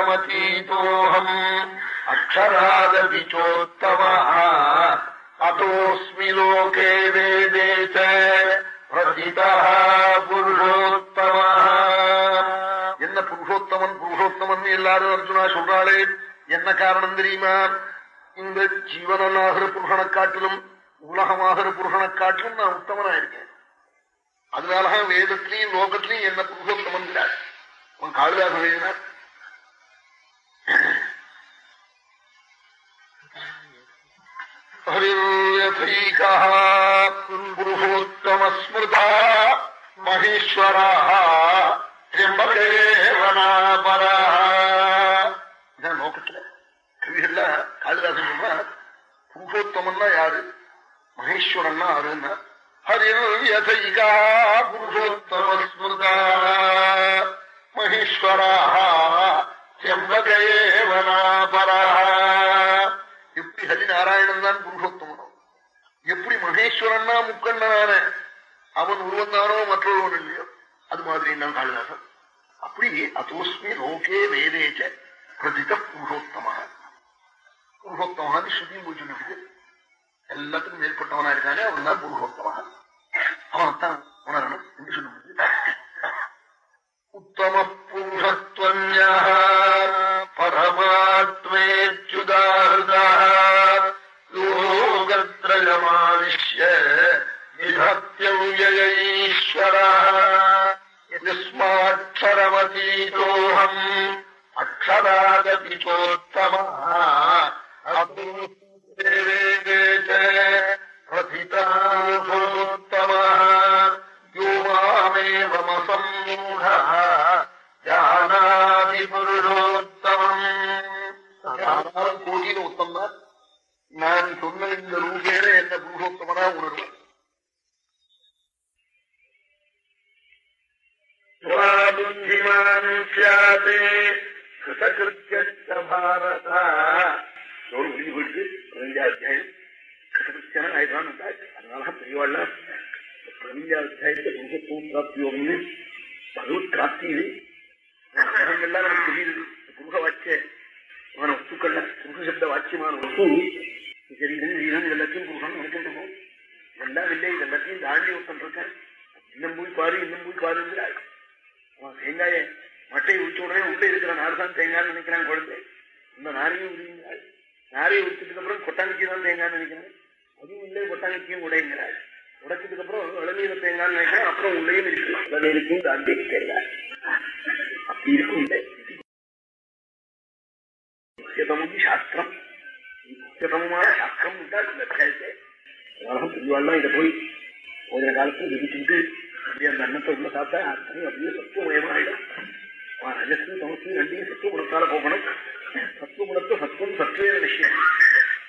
யஸ்மாட்சரமதீதோகம் அக்ஷராதபி சோத்தம அதோஸ்மி லோகே வேதே ச பிரதிதா புருஷோத்தம என்ன புருஷோத்தமன் புருஷோத்தமன் எல்லாரும் அர்ஜுனா சொல்றாளே என்ன காரணம் தெரியுமா? இந்த ஜீவனனாகிற புருஷனை காட்டிலும் உலகமாகிற புருஷனை காட்டிலும் நான் உத்தமனா இருக்கேன் அதனாலதான் வேதத்திலையும் லோகத்திலையும் என்ன புருஷோத்தமன் அவன் காளிதாசன் எழுதினார் ஹரிர்யதைகா புருஷோத்தமஸ்மிருதா மகேஸ்வரா திரம்பகேவனாபரா இதான் கவிகள்ல காளிதாசன் சொல்றா புருஷோத்தமன்னா யாரு மகேஸ்வரன்னா யாருன்னா ஹரிர்யதைகா புருஷோத்தமஸ்மிருதா மகேஸ்வரா செம்பகேவனாபரா எப்படி ஹரிநாராயணன் தான் புருஷோத்தம் மகேஸ்வரன்னா முக்கண்ணனான. அவன் உருவந்தானோ மற்றொருவன் இல்லையோ? அது மாதிரி நான் காளிதாசன் அப்படி அதோஸ்மி லோகே வேதேச்ச பிரதித புருஷோத்தமாக புருஷோத்தமான்னு ஸ்ருதியும் போய் சொல்லிட்டு எல்லாத்துக்கும் மேற்பட்டவனா இருக்கானே அவன் தான் புருஷோத்தமாக அவனைத்தான் உணரணும் என்று சொல்லும்போது உத்தம புருஷத்வன்யா பரமாத்மேச்சுதாருதா லோகத்ரயமாவிஷ்ய விதத்யவ்யயீஸ்வர யஸ்மாட்சரமதீதோஹம் அக்ஷராதபி சோத்தம பிரதிதாசோத்தம யோ மாமேவமசம்மூఢ ஜானாதி புருஷோத்தமம் கோடியில் உத்தம நான் சொன்ன இந்த ரூபேன என்ன புருஷோத்தமனா உணர்வேன் புத்திமான் சியாதே கிருதகிருத்திய பாரத எவ்வளவு முடிஞ்சு போயிட்டு பதினஞ்சாவது அத்தியாயம் கிருதகிருத்தியான ஆயிரம் அதனால பெரியவாள்லாம் பதினஞ்சாவது அத்தியாயத்தை புருஷத்துவம் பிராப்தியோம்னு பகவத் நமக்கு தெரியுது. புருஷ வாக்கியமான வஸ்துக்கள்ல புருஷ சப்த வாக்கியமான வஸ்து எல்லாத்தையும் தாண்டி ஒருத்தன் இருக்கேன். இன்னும் போய் பாரு இன்னும் போய் பாருங்கிறாள் அவன் தேங்காய மட்டையை உச்ச உடனே உள்ளே இருக்கிற நார் தான் தேங்காய்னு நினைக்கிறான் குழந்தை. இந்த நாரையும் உரியுங்கிறாள் நாரையை உடிச்சதுக்கு அப்புறம் கொட்டாங்கச்சி தான் தேங்காய்னு நினைக்கிறேன் அதுவும் இல்லை கொட்டாங்கச்சியும் உடைங்கிறாள் உடைச்சதுக்கு அப்புறம் இளநீர தேங்காய்னு நினைக்கிறேன் அப்புறம் உள்ளேயும் இருக்கு இளநீருக்கும் தாண்டி தேங்காய் அப்படி இருக்கும் போகிற அப்படியே அந்த அன்னத்தை உள்ள சாப்பிட்டா அத்தனை அப்படியே சத்துவமயமாயிடும் ரஜஸ்து தமசு ரெண்டையும் சத்துவ குணத்தால போகணும். சத்துவ குணத்தை சத்துவம் சத்துவே விஷயம்.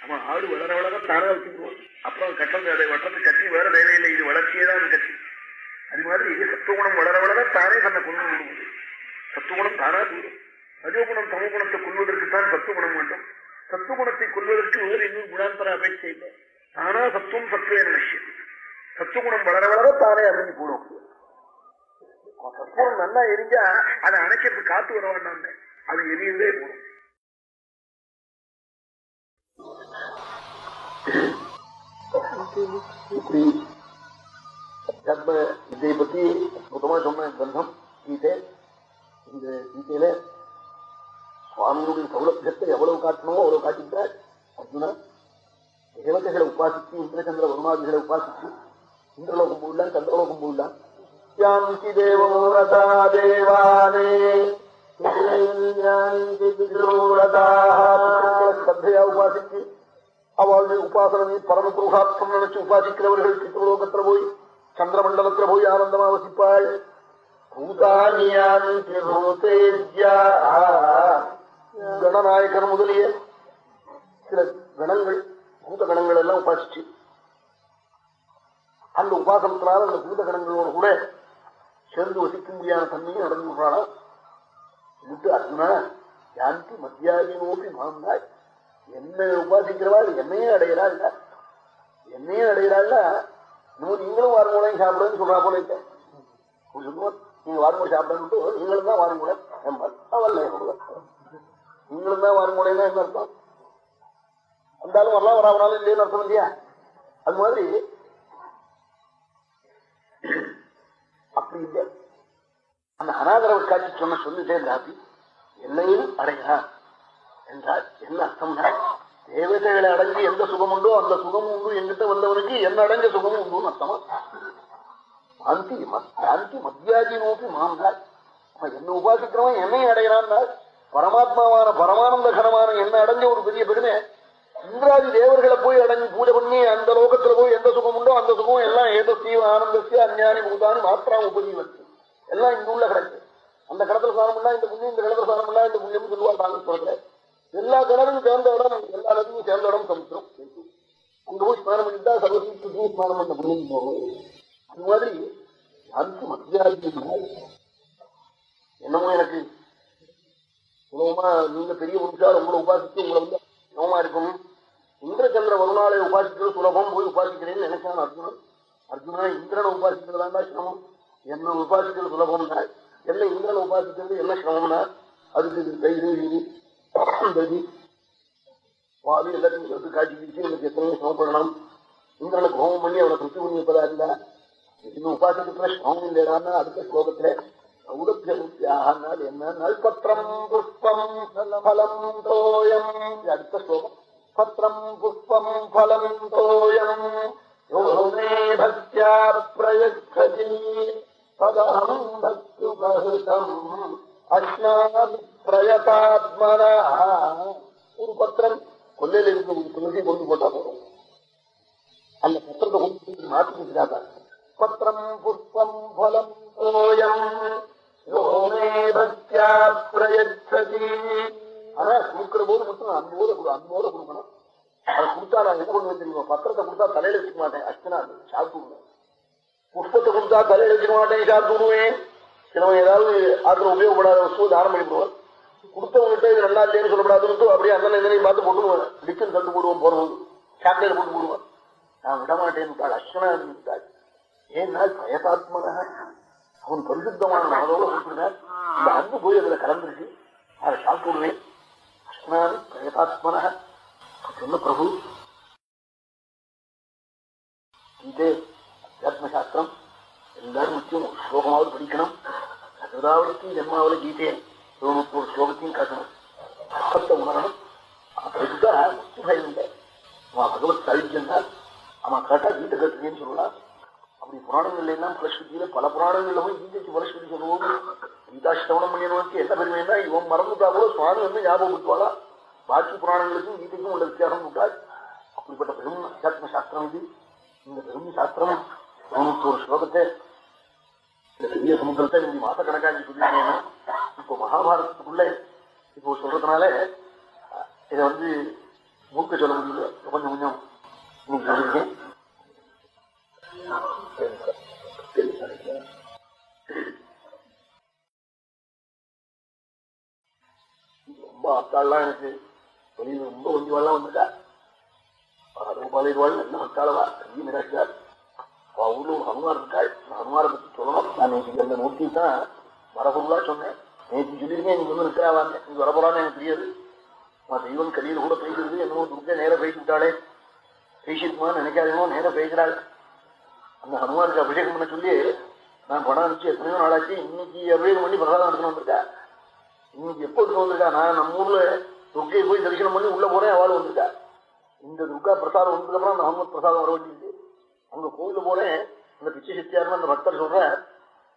நம்ம ஆடு வளர வளர தாரா வச்சுக்குவோம் அப்புறம் கட்டம் அதை வட்டத்தை கட்டி வேற தேவையில்லை இது வளர்ச்சியே தான் கட்சி அது மாதிரி இது சத்துவகுணம் வளர வளர தானே தன்னை கொண்டு விடுவது சத்துவகுணம் தானா தூரும். ரஜோகுணம் தமகுணத்தை கொள்வதற்கு தான் சத்துவகுணம் வேண்டும். சத்துவகுணத்தை கொள்வதற்கு வேறு இன்னும் குணாந்தர அபேட்சை இல்லை. தானா சத்துவம் சத்துவேன விஷயம். சத்துவகுணம் வளர வளர தானே அறிஞ்சு போடும். சத்துவம் நல்லா எரிஞ்சா அதை அணைக்கிறதுக்கு காத்து வர வேண்டாம் அது எரியவே போடும் கணநாயகர் முதலிய சில கணங்கள் பூத கணங்கள் எல்லாம் உபாசிச்சு. அந்த உபாசனத்தினால அந்த பூத கணங்களோடு கூட சேர்ந்து வசிக்க முடியாத தன்மையும் நடந்து விடுறானா இதுக்கு அர்ஜுனா யாருக்கு மத்தியாகி நோக்கி மாந்தாய் என்ன உபாசிக்கிறவா என்னையே அடையிறா இல்ல? என்னையே அடையிறாள் இன்னும் நீங்களும் வாரம் கூட சாப்பிடுன்னு சொல்றா போல இருக்க. சொல்லுவோம் நீங்க வாரம் கூட சாப்பிடணும் நீங்களும் தான் வாரம் வரல நீங்களும் தான் வருமுறைன்னா என்ன அர்த்தம்? வந்தாலும் வரலாம் வராமனாலும் இல்லைன்னு அர்த்தம் இல்லையா? அது மாதிரி அப்படி இல்லை. அந்த அனாதரவு காட்சி சொன்ன சொல்லிட்டே இருந்தாப்பி என்னையும் அடையா என்றால் என்ன அர்த்தம்னா தேவதைகளை அடங்கி எந்த சுகம் உண்டோ அந்த சுகமும் உண்டு. எங்கிட்ட வந்தவனுக்கு என்ன அடங்க சுகமும் உண்டு அர்த்தமா? சாந்தி சாந்தி மத்தியாஜி நோக்கி மாந்தாள் அவன் என்ன உபாசிக்கிறவன் என்னையும் அடைகிறான் பரமாத்மாவான பரமானந்த கரமான என்ன அடைஞ்ச ஒரு பெரிய பெருமை. இந்திராதி தேவர்களை போய் அடைஞ்சு பூஜை பண்ணி அந்த லோகத்துல போய் எந்த சுகம் உண்டோ அந்த சுகம் எல்லாம் ஏதோ ஸ்ரீவ ஆனந்தசிய அஞ்ஞானி பூதானி மாத்திரா உபஜீவத்து எல்லாம் இங்க உள்ள கிடக்கு. அந்த கடத்துல சாரம் பண்ணா இந்த புண்ணியம் இந்த கடத்துல சாரம் பண்ணா இந்த புண்ணியம் சொல்லுவாள் சொல்ற எல்லா கிணறும் சேர்ந்த இடம் எல்லா நதியும் சேர்ந்த இடம் சமுத்திரம். அங்க போய் ஸ்நானம் பண்ணிட்டா சர்வசீத்து ஸ்நானம் பண்ண புண்ணியம் போகும் அது மாதிரி யாருக்கும் மத்தியாதிகள் என்னமோ எனக்கு? சுலபமா நீங்க பெரிய புருஷா உங்களை உபாசித்து உங்களை வந்து சுலபமா இருக்கும்? இந்திரச்சந்திர வருணாலை உபாசிக்கிறது சுலபம் போய் உபாசிக்கிறேன்னு நினைச்சான் அர்ஜுனன் அர்ஜுனா இந்திரனை உபாசிக்கிறதாண்டா சிரமம். என்ன உபாசிக்கிறது சுலபம் என்ன இந்திரனை உபாசிக்கிறது என்ன சிரமம்னா அதுக்கு கைது ததி பாவி எல்லாத்தையும் காட்சி பிடிச்சு எனக்கு எத்தனையோ சிரமப்படணும் இந்திரனுக்கு ஹோமம் பண்ணி அவனை திருப்தி பண்ணி இருப்பதா இருந்தா இன்னும் உபாசிக்கிற சிரமம் இல்லைடான்னா அடுத்த ஸ்லோகத்துல சௌலபியமுத்தியாகனால் என்ன பத்திரம் புஷ்பம் பலம் தோயம் அடுத்த ஸ்லோகம் பத்திரம் புஷ்பம் பலம் தோயம் பக்தியா பதம் பக்துபகிருதம் ஒரு பத்திரம் கொல்லையில இருந்து ஒரு துளசி கொண்டு போட்டா போறோம் அந்த பத்திரத்தை கொண்டு மாற்றி பத்திரம் புஷ்பம் பலம் தோயம் ஆனா கொடுக்கிற போது மட்டும் அன்போட அன்போட கொடுக்கணும் அதை கொடுத்தா நான் என்ன கொண்டு வந்துருக்கோம் பத்திரத்தை கொடுத்தா தலையில வச்சுக்க மாட்டேன் அர்ச்சனா சாப்பிடுவேன் புஷ்பத்தை கொடுத்தா தலையில வச்சுக்க மாட்டேன் சாப்பிடுவேன் சிலவன் ஏதாவது ஆத்திரம் உபயோகப்படாத வசூ தானம் பண்ணிவிடுவான் கொடுத்தவங்கிட்ட இது நல்லா இல்லைன்னு சொல்லப்படாதுன்னு அப்படியே அந்த இதனையும் பார்த்து போட்டுருவேன் டிக்கன் தந்து போடுவோம் போறது சாக்லேட் போட்டு போடுவான் நான் விட மாட்டேன் அர்ச்சனா இருந்தாள் ஏன்னால் பயதாத்மனாக அவன் பரிசுத்தமான மனதோட கொடுத்துருக்கார் இந்த அன்பு போய் அதுல கலந்துருக்கு அதை சாப்பிடுவேன். அஸ்னாமி பிரயதாத்மன சொன்ன பிரபு. கீதே அத்தியாத்மசாஸ்திரம். எல்லாரும் முக்கியம் ஸ்லோகமாவது படிக்கணும். சதாவளத்தையும் ஜென்மாவளி கீதையை ஒரு ஸ்லோகத்தையும் காட்டணும். அர்த்தத்தை உணரணும். அதுக்கு முக்கிய பயம் இல்லை அவன் பகவத் சாகித்யம் அவன் கேட்டா கீதை கட்டுறேன்னு சொல்லலாம். அப்படி புராணங்கள்ல எல்லாம் பலஸ்ருதியில பல புராணங்கள்ல போய் கீதைக்கு பலஸ்ருதி சொல்லுவோம். கீதா சிரவணம் பண்ணியவனுக்கு என்ன பெருமைன்னா இவன் மறந்துட்டா கூட சுவாமி வந்து ஞாபகப்படுத்துவாளா? பாக்கி புராணங்களுக்கும் கீதைக்கும் உள்ள வித்தியாசம் விட்டாள் அப்படிப்பட்ட பெரும் அத்தியாத்ம சாஸ்திரம் இது. இந்த பெரும் சாஸ்திரம் தொண்ணூத்தோரு ஸ்லோகத்தை இந்த பெரிய சமுத்திரத்தை நீங்க மாச கணக்காக்கி சொல்லிருக்கீங்கன்னா இப்போ மகாபாரதத்துக்குள்ள இப்போ சொல்றதுனால இதை வந்து மூக்க சொல்ல முடியல. கொஞ்சம் கொஞ்சம் நீங்க சொல்லிருக்கேன் ரொம்ப ஆத்தாள்லாம் எனக்கு வெளியில ரொம்ப கொஞ்சம் வந்துட்டா. பதினேழு நல்ல மக்காளவா கல்வி நிராச்சார் ஊர்ல ஒரு ஹனுமார் இருக்காள். ஹனுமாரை பத்தி சொல்லணும். நான் நேற்று அந்த நோக்கி தான் வரப்பொருளா சொன்னேன். நேற்று சொல்லியிருக்கேன் நீங்க வந்து இருக்கிறாவாங்க நீங்க வரப்போறான்னு எனக்கு தெரியாது. நான் தெய்வம் கலியில் கூட பேசுறது என்னமோ துர்க்கை நேரம் பேசி விட்டாளே. பேசிருக்குமான்னு நினைக்காதீங்க நேர பேசுறாள். அந்த ஹனுமானுக்கு அபிஷேகம் பண்ண சொல்லி நான் பணம் அனுப்பிச்சு எத்தனையோ நாளாச்சு. இன்னைக்கு அபிஷேகம் பண்ணி பிரசாதம் நடத்தணும் வந்திருக்கேன் இன்னைக்கு எப்போ எடுத்து வந்திருக்கா? நான் நம்ம ஊர்ல துர்க்கையை போய் தரிசனம் பண்ணி உள்ள போறேன் அவள் வந்திருக்கா இந்த துர்கா பிரசாதம் வந்ததுக்கு அப்புறம் அந்த ஹனுமத் பிரசாதம் வர வேண்டியது அங்க கோயில போறேன். அந்த பிச்சை சக்தியாருன்னு அந்த பக்தர் சொல்ற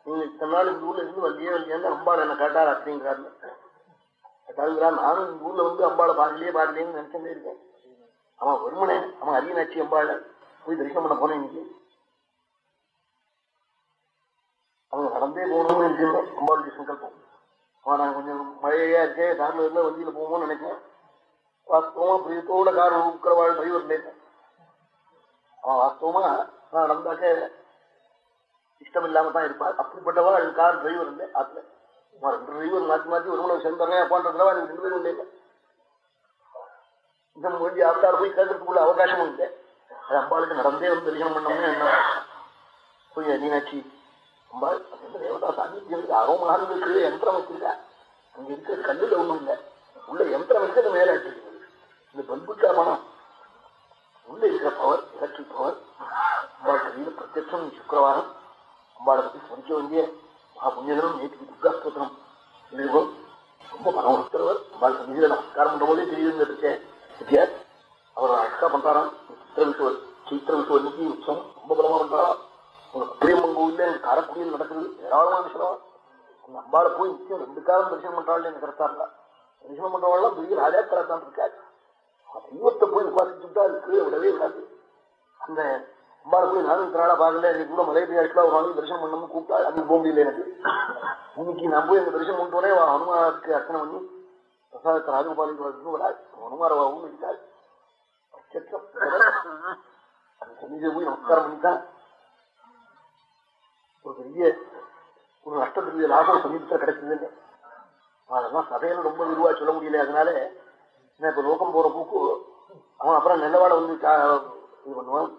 நீங்க இத்தனை நாள் இந்த ஊர்ல இருந்து வந்தியே வந்தியான்னு அம்பாள் என்ன கேட்டார் அப்படிங்கிறாரு கேட்டாருங்கிறா நானும் இந்த ஊர்ல வந்து அம்பாளை பார்க்கலையே பார்க்கலையேன்னு நினைச்சுட்டே இருக்கேன். அவன் வருமனே அவன் அரியனாச்சி அம்பாளை போய் தரிசனம் பண்ண போனேன் இன்னைக்கு. அவங்க நடந்தே போகணும்னு இருக்கேன் அம்பாளுடைய சங்கல்பம். நான் கொஞ்சம் மழையா இருக்கேன். கார்ல இருந்தா வண்டியில போவோம்னு நினைக்கிறேன். வாஸ்தவமா பிரியத்தோட கார் உட்கிறவாள் டிரைவர் இல்லை அவன் வாஸ்தவமா நான் நடந்தாக்க இஷ்டம் இல்லாம தான் இருப்பாள். அப்படிப்பட்டவா அப்படிப்பட்டவள் கார் டிரைவர் இல்லை. ஆத்துல ரெண்டு டிரைவர் மாற்றி மாற்றி ஒரு உணவு சேர்ந்துறேன் அப்பான்றதுல எனக்கு ரெண்டு பேரும் இல்லை. இந்த முடிஞ்சு ஆத்தார் போய் கேட்கறதுக்குள்ள அவகாசமும் இல்லை. அது அம்பாளுக்கு நடந்தே வந்து தரிசனம் பண்ணோம்னு என்ன? போய் மீனாட்சி அம்பாள் தேவதா சாநித்தியம் அரோமகாரங்களுக்கு யந்திரம் வச்சிருக்கா. அங்க இருக்கிற கல்லுல ஒண்ணும் இல்லை. உள்ள யந்திரம் இருக்கு மேல இந்த பல்புக்கா பணம் உள்ள இருக்கிற பவர் எலக்ட்ரிக் பவர் அம்பாள் கையில பிரத்யட்சம் சுக்கரவாரம் அம்பாளை பத்தி ஸ்மரிக்க வேண்டிய மகா புண்ணியதனம் துர்காஸ்தோத்திரம் ரொம்ப பணம் அம்பாள் சன்னிதியில நமஸ்காரம் பண்ற போதே தெரியுதுங்க இருக்கேன் அவர் அக்கா பண்றாராம். சித்திர விஷுவல் சித்திர விஷுவல் இன்னைக்கு உற்சவம் ரொம்ப பலமா பண்றாராம் உங்க பெரியம்மன் கோவில்ல எனக்கு காரக்குடியில் நடக்குது. ஏராளமான விஷயம். அந்த அம்பாளை போய் நிச்சயம் ரெண்டு காலம் தரிசனம் பண்றாள் எனக்கு இருந்தா தரிசனம் பண்றவங்களாம் பெரிய ராஜாக்களா தான் இருக்காரு தெய்வத்தை போய் உபாசிச்சுட்டா இருக்கு விடவே விடாது. அந்த அம்பாளை போய் நானும் இத்தனை நாளா பார்க்கல. இன்னைக்கு கூட மலை பெய்யாட்களா ஒரு நாளைக்கு தரிசனம் பண்ணணும்னு கூப்பிட்டா அன்னைக்கு போக முடியல எனக்கு. இன்னைக்கு நான் போய் அந்த தரிசனம் பண்ணிட்டு வரேன் ஹனுமாருக்கு அர்ச்சனை பண்ணி பிரசாதத்தை ராஜகோபாலிக்கு வரணும் வராது ஹனுமார வாவும் இருக்காது நட்சத்திரம் போய் நமஸ்காரம் பண்ணித்தான் ஒரு பெரிய ஒரு நஷ்டத்துக்கு லாபம் சமீபத்தில் கிடைச்சது அதெல்லாம் சபையில ரொம்ப விரிவா சொல்ல முடியல. அதனால என்ன இப்ப லோகம் போற பூக்கு அவன் அப்புறம் நல்லவாட வந்து இது பண்ணுவான்.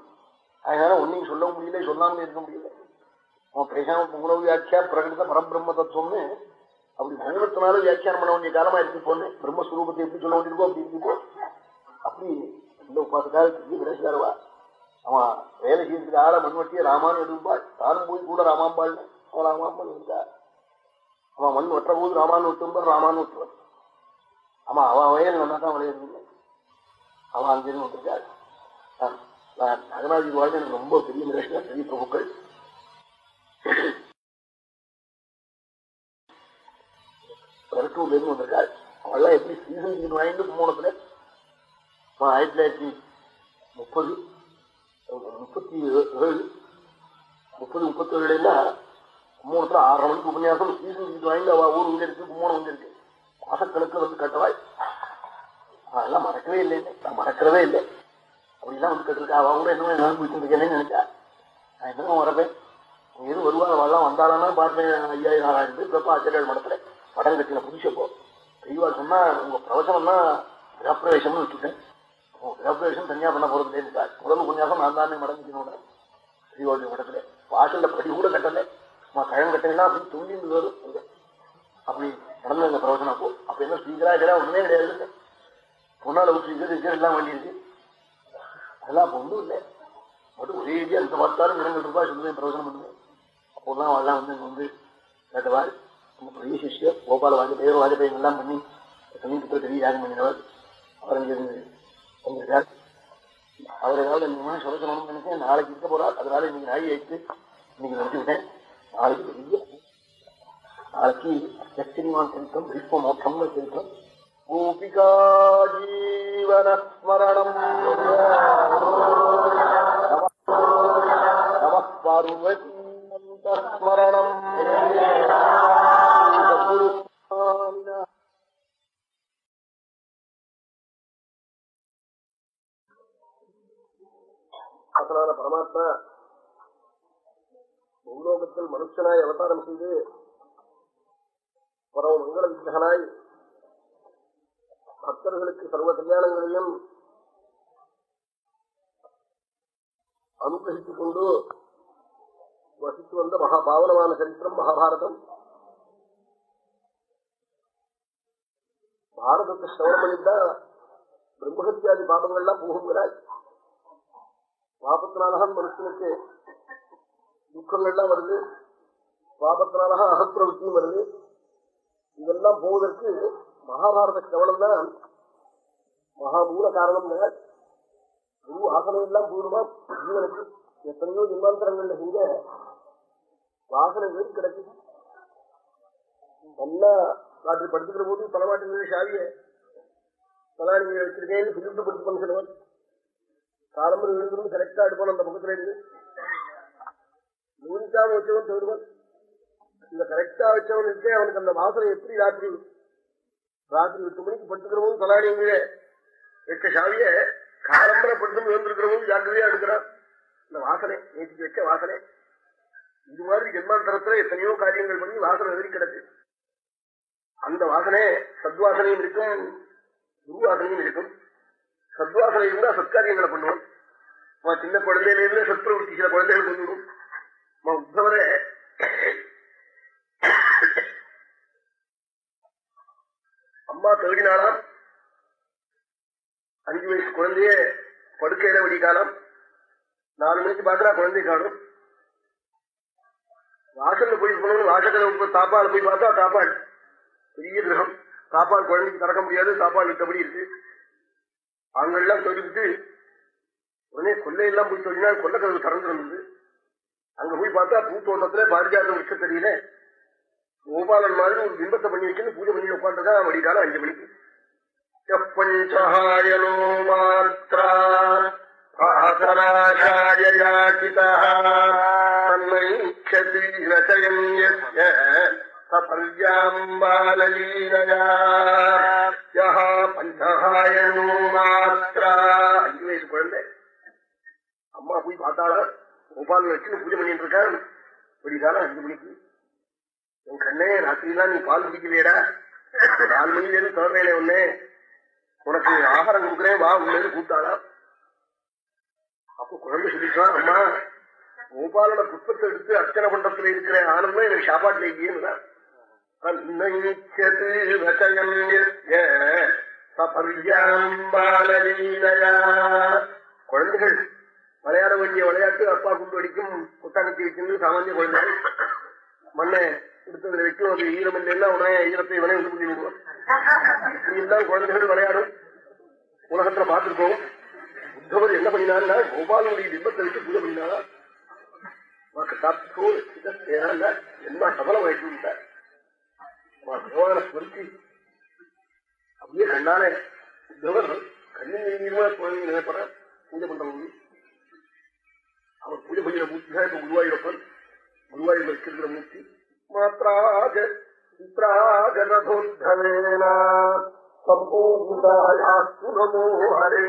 அதனால ஒன்னையும் சொல்ல முடியல சொல்லாமலே இருக்க முடியல. அவன் பேசாம உணவு வியாக்கியா பிரகடித பரபிரம்ம தத்துவம்னு அப்படி மௌனத்தினால வியாக்கியானம் பண்ண வேண்டிய காலமா இருக்கு போனேன் பிரம்மஸ்வரூபத்தை எப்படி சொல்ல வேண்டியிருக்கோ அப்படி இருக்கோ அப்படி இந்த உபாசக்காக பெரிய அவன் வேலை செய்யறதுக்கு ஆள மண்வட்டிய ராமான்னு எடுப்பாள் தானும் போய் கூட ராமாம்பாள் அவன் ராமாம்பாள் இருக்கா? அவன் மண் வெட்டுற போது ராமான் விட்டும்பார் ராமான் விட்டுருவான் ஆமா அவன் வயல் நல்லா தான் விளையாடுங்க அவன் அங்கிருந்து வந்திருக்காரு நகராஜி வாழ்க்கை எனக்கு ரொம்ப பெரிய மிரட்சியா பெரிய பிரபுக்கள். பெரட்டூர்ல இருந்து வந்திருக்காரு அவெல்லாம் எப்படி சீசன் வாங்கிட்டு கும்போணத்துல ஆயிரத்தி தொள்ளாயிரத்தி முப்பது. முப்பத்தி ஏழு முப்பது முப்பத்தி ஏழுன்னா கும்போணத்துல ஆறரை மணிக்கு உபன்யாசம் சீசன் வாங்கி அவ ஊர் இங்க இருக்கு கும்போணம் இங்க இருக்கு மாசக்கணக்கில் வந்து கட்டவாய் அதெல்லாம் மறக்கவே இல்லை நான் மறக்கிறதே இல்லை அப்படிலாம் வந்து கட்டிருக்கா அவ கூட என்ன நான் போயிட்டு நினைச்சா நான் என்னமோ வரப்பேன் எது வருவாங்க அவெல்லாம் வந்தாலும் பார்ப்பேன் ஐயாயிரம் ஆறாயிரம் பேர் பிறப்பா ஆச்சரியால் மடத்துல படம் கட்டின புதுசப்போ பெரியவாள் சொன்னா உங்க பிரவச்சனம்னா கிரகப்பிரவேசம்னு வச்சுட்டேன் உங்க கிரகப்பிரவேசம் தனியா பண்ண போறது இல்லை முதல் உபன்யாசம் நான் தானே மடங்கிக்கணும் பெரியவாளுடைய மடத்துல வாசல்ல படி கூட கட்டல. நான் கழகம் கட்டினா அப்படி தூங்கி வரும். அப்படி நடந்த இந்த பிரவச்சனம் அப்போ. அப்ப என்ன சீக்கிரா இதெல்லாம் ஒண்ணுமே கிடையாது. பொண்ணால சீக்கிரம் எல்லாம் வேண்டியிருக்கு. அதெல்லாம் அப்ப ஒன்றும் இல்லை. மட்டும் ஒரே ஏரியா எந்த பார்த்தாலும் இரண்டு ரூபாய் சொல்லுவேன் பிரவச்சனம் பண்ணுவேன் அப்போதான் அதெல்லாம் வந்து இங்க வந்து கேட்டவாள் பெரிய சிஷ்யர் கோபால வாஜபேயர் வாஜபேயம் எல்லாம் பண்ணி சமீபத்தில் பெரிய யாகம் பண்ணினவர். அவர் இங்கிருந்து என்கிறார் அவர் ஏதாவது நீங்க சொல்லணும்னு நினைச்சேன் நாளைக்கு இருக்க போறாள் அதனால இன்னைக்கு நாய் வைத்து இன்னைக்கு நினைச்சுக்கிட்டேன் நாளைக்கு பெரிய நாளைக்கு சத்திரிமான் சரித்திரம் விஸ்வ மோட்சம்னு சரித்திரம் கோபிகா ஜீவனஸ்மரணம் நம பார்வதி ஸ்மரணம். அதனால பரமாத்மா பூலோகத்தில் மனுஷனாய் அவதாரம் செய்து பரவ மங்கள விக்கிரகனாய் பக்தர்களுக்கு சர்வ கல்யாணங்களையும் அனுகிரகித்துக் கொண்டு வசித்து வந்த மகாபாவனமான சரித்திரம் மகாபாரதம். பாரதத்தை சிரவணம் பண்ணிட்டா பிரம்மஹத்தியாதி பாபங்கள்லாம் போகுங்கிறாய் பாபத்தினாலதான் மனுஷனுக்கு துக்கங்கள்லாம் வருது. பாபத்தினாலதான் அகப்பிரவத்தியும் வருது. இதெல்லாம் போவதற்கு மகாபாரத சிரவணம் தான் மகாபூல காரணம் குரு ஆசனம் எல்லாம் பூர்வமா ஜீவனுக்கு எத்தனையோ ஜென்மாந்தரங்கள்ல செஞ்ச வாசனை வேறு கிடக்கு நல்லா ராத்திரி படுத்துக்கிற போது தலைமாட்டின சாவிய தலாணி வச்சிருக்கேன்னு சொல்லிட்டு படுத்து பண்ண சொல்லுவான் காலம்பரம் விழுந்துருந்து கரெக்டா எடுப்பான் அந்த பக்கத்துல இருந்து. மூஞ்சாம வச்சவன் சொல்லுவான் இந்த கரெக்டா வச்சவன் இருக்கே அவனுக்கு அந்த வாசனை எப்படி ராத்திரி? ராத்திரி எட்டு மணிக்கு படுத்துக்கிறவங்க தலாணிங்க வச்ச சாவிய காலம்பரை படுத்தும் விழுந்திருக்கிறவங்க ஜாக்கிரதையா எடுக்கிறான். இந்த வாசனை நேற்றுக்கு வச்ச வாசனை. இது மாதிரி ஜென்மாந்தரத்துல எத்தனையோ காரியங்கள் பண்ணி வாசனை எதிரி கிடக்கு. அந்த வாசனை சத்வாசனையும் இருக்கும் குருவாசனையும் இருக்கும். சத்வாசனை இருந்தா சத்காரியங்களை பண்ணுவோம் சின்ன குழந்தையில இருந்து சத்பிரவருத்தி சில குழந்தைகள் கொண்டுவிடும் உத்தவரை அம்மா தேடினாலாம் அஞ்சு வயசு குழந்தைய படுக்கையில வெடிக்காலாம் நாலு மணிக்கு பாக்குறா குழந்தை காணும். வாசல்ல போய் போனோம் வாசக்கரை தாப்பால் போய் பார்த்தா சாப்பாடு பெரிய கிரகம். சாப்பாடு குழந்தைக்கு திறக்க முடியாது சாப்பாடு விட்டபடி இருக்கு. அவங்கெல்லாம் சொல்லிவிட்டு உடனே கொல்லையெல்லாம் போய் சொல்லினா கொல்லக்கதவு திறந்துருந்தது அங்க போய் பார்த்தா பூத்தோட்டத்துல பாரிஜாத தெரியல. கோபாலன் மாதிரி ஒரு பிம்பத்தை பண்ணி வைக்கணும் பூஜை பண்ணி உட்காந்துதான் வடிகாலம் அஞ்சு மணிக்கு. பஞ்சஹாயனோ மாத்ரா ஆதராசாயயாச்சிதன்மைச்சதி ரச்சயம் அஞ்சு வயசு குழந்தை. அம்மா போய் பார்த்தாளா? கோபால் வச்சு பூஜை பண்ணிட்டு இருக்கான் விடிகாலம் அஞ்சு மணிக்கு? உன் கண்ணே ராத்திரிலாம் நீ பால் குடிக்கலையடா. நாலு மணில இருந்து தொடர்றேன் உன்னே. உனக்கு ஆகாரம் கொடுக்குறேன் வா உள்ள கூப்பிட்டாளா? அப்போ குழந்தை சொல்லிட்டான் அம்மா கோபாலோட புஷ்பத்தை எடுத்து அர்ச்சனை பண்றதுல இருக்கிற ஆனந்தம் எனக்கு சாப்பாட்டுல இல்லையே குழந்தைகள் விளையாட வேண்டிய விளையாட்டு அப்பா கொண்டு அடிக்கும் புத்தகத்தை வச்சு சாமானிய குழந்தை மண்ணை எடுத்ததுல வைக்கும் அது ஈரம் இல்லைன்னா உடனே ஈரத்தை வினை உண்டு பண்ணிடுவோம் இப்படிதான் குழந்தைகள் விளையாடும். உலகத்துல பார்த்திருக்கோம். புத்தவர் என்ன பண்ணினாருன்னா கோபாலனுடைய பிம்பத்தை வச்சு பூஜை பண்ணினாரா? என்ன சபலம் சபலமாயிட்டு பகவான ஸ்மரிச்சு அப்படியே கண்ணாலே உத்தவர் கண்ணின் நீங்கமா குழந்தைங்க நினைப்பற பூஜை பண்றவங்க. அவர் பூஜை பண்ணின மூர்த்தி தான் இப்ப குருவாயூரப்பன் குருவாயூர் வச்சிருக்கிற மூர்த்தி. மாத்ராஜ பித்ராஜனதோத்தவேன சம்பூதாயாஸ்து நமோ ஹரே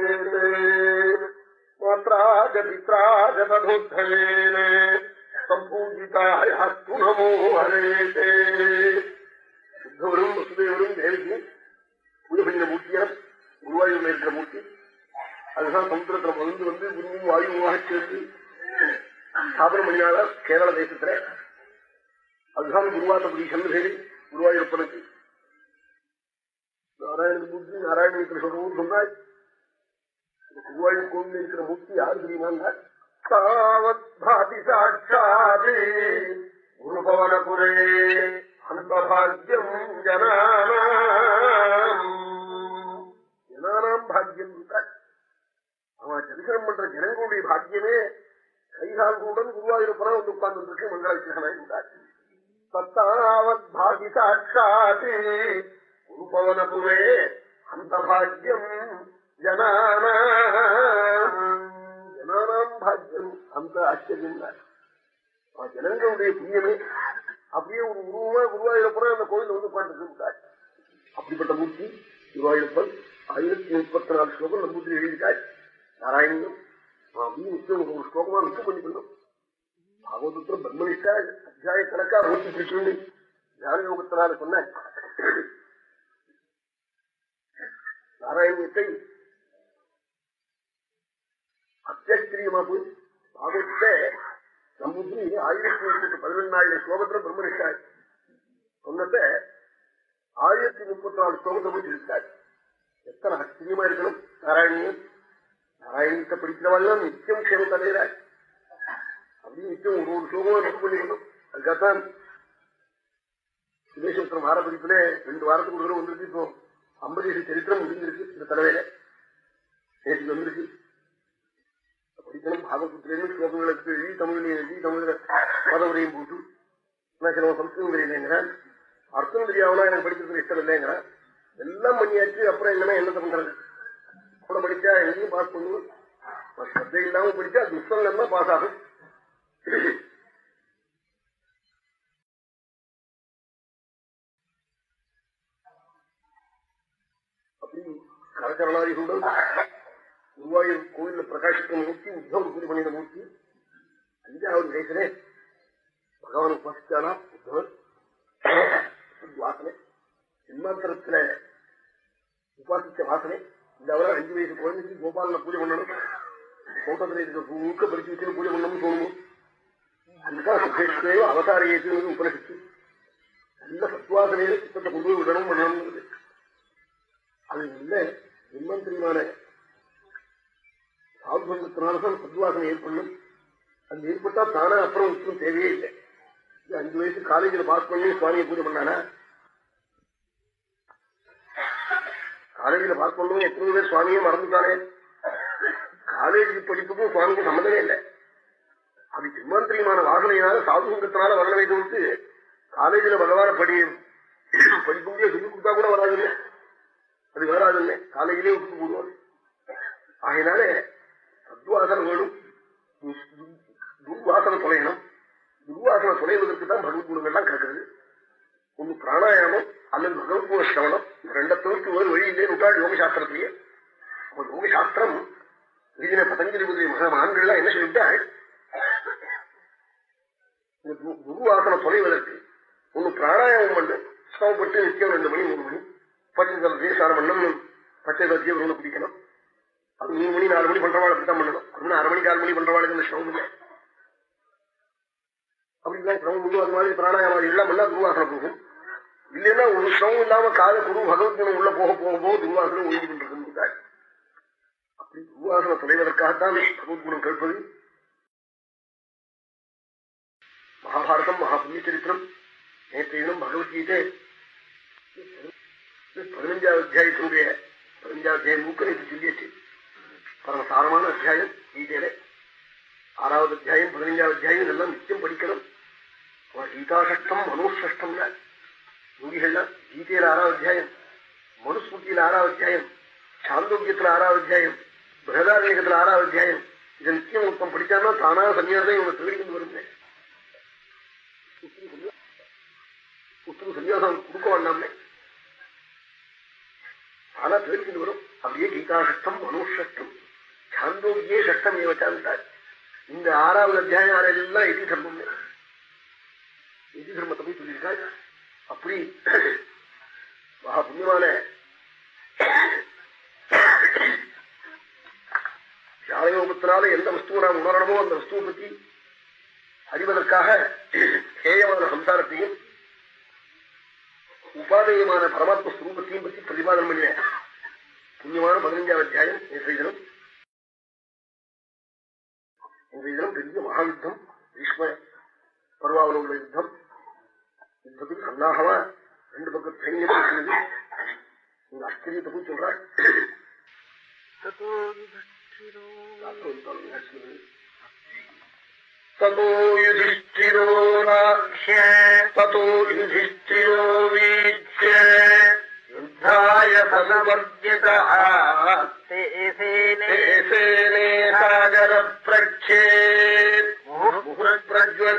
மாத்ராஜ பித்ராஜனதோத்தவேன சம்பூஜிதாயாஸ்து நமோ ஹரே சுத்தவரும் வசுதேவரும் தேவகி பூஜை பண்ணின மூர்த்தியா குருவாயூர்ல இருக்கிற மூர்த்தி. அதுதான் சமுத்திரத்துல பகிர்ந்து வந்து குருவும் வாயுவாக சேர்ந்து ஸ்தாபனம் பண்ணினால கேரள தேசத்துல. அதுதான் குருவாத்தபடி சந்திரசேரி குருவாயூரப்பனுக்கு. நாராயண மூர்த்தி நாராயண கிருஷ்ணன் சொன்னாய் குருவாயூர் கோவில் இருக்கிற மூர்த்தி யாரு தெரியுமா தாவத்பாதி சாட்சாதே குருபவனபுரே. அந்தபாகியம் ஜனானாம் ஜனானாம் பாக்கியம் அவன் தரிசனம் பண்ற ஜனங்களுடைய பாக்கியமே கைகால் கூடன் குருவாயூரப்பனா வந்து உட்கார்ந்து இருக்கு மங்கள விக்கிரகனாய் உண்டாச்சு தத்தாவத் பாகி சாட்சாத் குருபவனபுரே அந்த பாக்கியம் ஜனானாம் ஜனானாம் பாக்கியம் அந்த ஆச்சரியம் ஜனங்களுடைய புண்ணியமே அப்படியே ஒரு உருவமா குருவாயூரப்பனா அந்த கோயில் வந்து உட்கார்ந்து அப்படிப்பட்ட மூர்த்தி குருவாயூரப்பன் ஆயிரத்தி முப்பத்தி நாலு ஸ்லோகம் நம்பூத்திரி எழுதிட்டாய் நாராயணியம் அப்படின்னு ஒரு ஸ்லோகமா விட்டு பண்ணிக்கணும் பாகவதத்துல பிரம்மனிஷ்டா அத்தியாய கணக்கா நூத்தி பிடிச்சு ஞான யோகத்தினால சொன்ன நாராயணத்தை அத்தியஸ்திரியமா போய் பாகவத்தை நம்பூத்திரி ஆயிரத்தி முப்பத்தி பதினொன்னாயிரம் ஸ்லோகத்துல பிரம்மனிஷ்டா சொன்னத ஆயிரத்தி முப்பத்தி நாலு ஸ்லோகத்தை போய் இருக்காரு எத்தனை ஆச்சரியமா இருக்கணும் நாராயணியம் நாராயணத்தை படிக்கிறவாள் நித்தியம் க்ஷேமம் தலைகிறாய் அப்படி நித்தியம் ஒரு ஒரு ஸ்லோகமா நோட் பண்ணிக்கணும் அதுக்காகத்தான் சுதேசத்திரம் வார படிப்புல ரெண்டு வாரத்துக்கு ஒரு தடவை வந்திருக்கு. இப்போ ஐம்பது சரித்திரம் முடிஞ்சிருக்கு. இந்த தலைவையில நேற்று வந்திருக்கு. படிக்கணும் பாகவத்திலேருந்து ஸ்லோகங்களுக்கு எழுதி தமிழ்லையும் எழுதி தமிழ்ல பதவரையும் போட்டு நான் சில சம்ஸ்கிருதம் தெரியலைங்கிறான் அர்த்தம் தெரியாமனா எனக்கு படிக்கிறதுக்கு இஷ்டம் இல்லைங்கிறேன் எல்லாம் பண்ணியாச்சு அப்புறம் என்னன்னா என்ன பண்றது? கூட படிச்சா எங்கேயும் பாஸ் பண்ணுவோம். சத்தை இல்லாம படிச்சா துஷ்டம் தான் பாஸ் ஆகும். அப்படி கரச்சரணாதிகளுடன் குருவாயூர் கோயில்ல பிரகாசித்த மூர்த்தி உத்தவம் பூஜை பண்ணின மூர்த்தி. அஞ்சாவது வயசுலே பகவான் உபாசித்தானா உத்தவர் வாசனை. ஜென்மாந்தரத்துல உபாசிச்ச வாசனை. இந்த அவரை அஞ்சு வயசு குழந்தைக்கு கோபாலன பூஜை பண்ணணும். தோட்டத்தில் இருக்க ஊக்க பறிச்சு வச்சு பூஜை பண்ணணும்னு தோணும்? அதுக்காக அவதார ஏற்றுவது உபனிஷத்து நல்ல சத்வாசனையில சித்தத்தை கொண்டு போய் விடணும் பண்ணணும் அது இல்ல. நிம்மந்திரியமான சாதுபந்தத்தினால்தான் சத்வாசனை ஏற்படணும். அது ஏற்பட்டா தானே அப்புறம் ஒன்றும் தேவையே இல்லை. அஞ்சு வயசு காலேஜில் பாஸ் பண்ணி சுவாமியை பூஜை பண்ணானா? காலேஜில் பாஸ் பண்ணவும் எத்தனை பேர் சுவாமியே மறந்துட்டானே? காலேஜ் படிப்புக்கும் சுவாமிக்கும் சம்மந்தமே இல்லை. அது திருமந்திரியமான வாசனையினால சாதுசங்கத்தினால வரலவை தவிர்த்து காலேஜில் பகவான படி படிப்புக்கே சொல்லி கொடுத்தா கூட வராதுல்ல அது வராதுல்ல காலேஜிலே விட்டு போடுவாங்க ஆகினாலே சத்வாசனம் வேணும். துர்வாசனை தொலையணும். துர்வாசனை தொலைவதற்கு தான் பகவத் குணங்கள்லாம் கிடக்கிறது ஒன்னு பிராணாயாமம் அல்லது பகவத் குண சிரவணம் ரெண்ட தவிர்த்து வேறு வழி இல்லைன்னு விட்டாள் யோகசாஸ்திரத்திலேயே. சாஸ்திரத்திலேயே யோக சாஸ்திரம் பதஞ்சலி முதலிய மகா மகான்கள்லாம் என்ன சொல்லிவிட்டாள் இந்த தொலைவதற்கு ஒன்னு பிராணாயாமம் பண்ணு சிரமப்பட்டு நிச்சயம் ரெண்டு மணி மூணு மணி. பச்சை ஜலம் தேசாரம் பண்ணணும் பச்சை கத்தியம் குடிக்கணும் அது மூணு மணி நாலு மணி பண்றவாள் அப்படித்தான் பண்ணணும். அப்படின்னு அரை மணி கால் மணி பண்றவாளுக்கு அந்த சிரமம் இல்லை அப்படிலாம் சிரமம் உண்டு அது மாதிரி பிராணாயாமம் எல்லாம் பண்ணா துருவாசனம் போகும். இல்லைன்னா ஒரு சிரமம் இல்லாம கால குரு பகவத்குணம் உள்ள போக போக போக துர்வாசனம் ஒழுங்கி கொண்டிருக்கிறார் அப்படி துருவாசனம் தொலைவதற்காகத்தான் பகவத்குணம் கேட்பது. மகாபாரதம் மகாபுண்ணிய சரித்திரம் நேற்றையிலும் பகவத்கீதை. பதினஞ்சாவது அத்தியாயத்தினுடைய பதினஞ்சாவது அத்தியாயம் மூக்கனைக்கு சொல்லியாச்சு. பரமசாரமான அத்தியாயம் கீதையில. ஆறாவது அத்தியாயம் பதினஞ்சாவது அத்தியாயம் எல்லாம் நிச்சயம் படிக்கணும். கீதாசஷ்டம் மனோஷ்டம் யோகிகள்லாம் கீதையில ஆறாவது அத்தியாயம் மனுஸ்மிருத்தியில ஆறாவது அத்தியாயம் சாந்தோக்கியத்துல ஆறாவது அத்தியாயம் பிரகதாரண்யத்துல ஆறாவது அத்தியாயம். இதை நிச்சயம் ஒருத்தம் படிச்சான்னா தானா சன்னியாசம் இவனை தேடிக்கிட்டு வருங்க புத்தகம் சன்னியாசம் கொடுக்க வேண்டாமே. ஆனா தேடிக்கிட்டு வரும். அப்படியே கீதாசஷ்டம் மனுஷஷ்டம் சாந்தோக்கியே சட்டம் ஏவச்சான்ட்டார் இந்த ஆறாவது அத்தியாயம் ஆறாவதுலாம் எதி தர்மம். எதி தர்மத்தை போய் சொல்லியிருக்காள் அப்படி மகா புண்ணியமான ஜாலயோகத்தினால எந்த வஸ்துவை நாம் உணரணுமோ அந்த வஸ்துவை பற்றி அறிவதற்காக ஹேயமான சம்சாரத்தையும் உபாதேயமான பரமாத்ம ஸ்வரூபத்தையும் பற்றி பிரதிபாதனம் பண்ணின புண்ணியமான பதினஞ்சாவது அத்தியாயம் நேற்றைய தினம். இன்றைய தினம் பெரிய மகாயுத்தம் பீஷ்ம பருவாவில் உள்ள யுத்தம் யுத்தத்துக்கு சன்னாகமா ரெண்டு பக்கம் சைன்யம் இருக்கிறது இந்த ஆச்சரியத்தை போய் சொல்றாள் ततो युधिष्ठिरो राक्ष्य ततो युधिष्ठिरो वीक्ष्य युद्धाय समुवर्जितः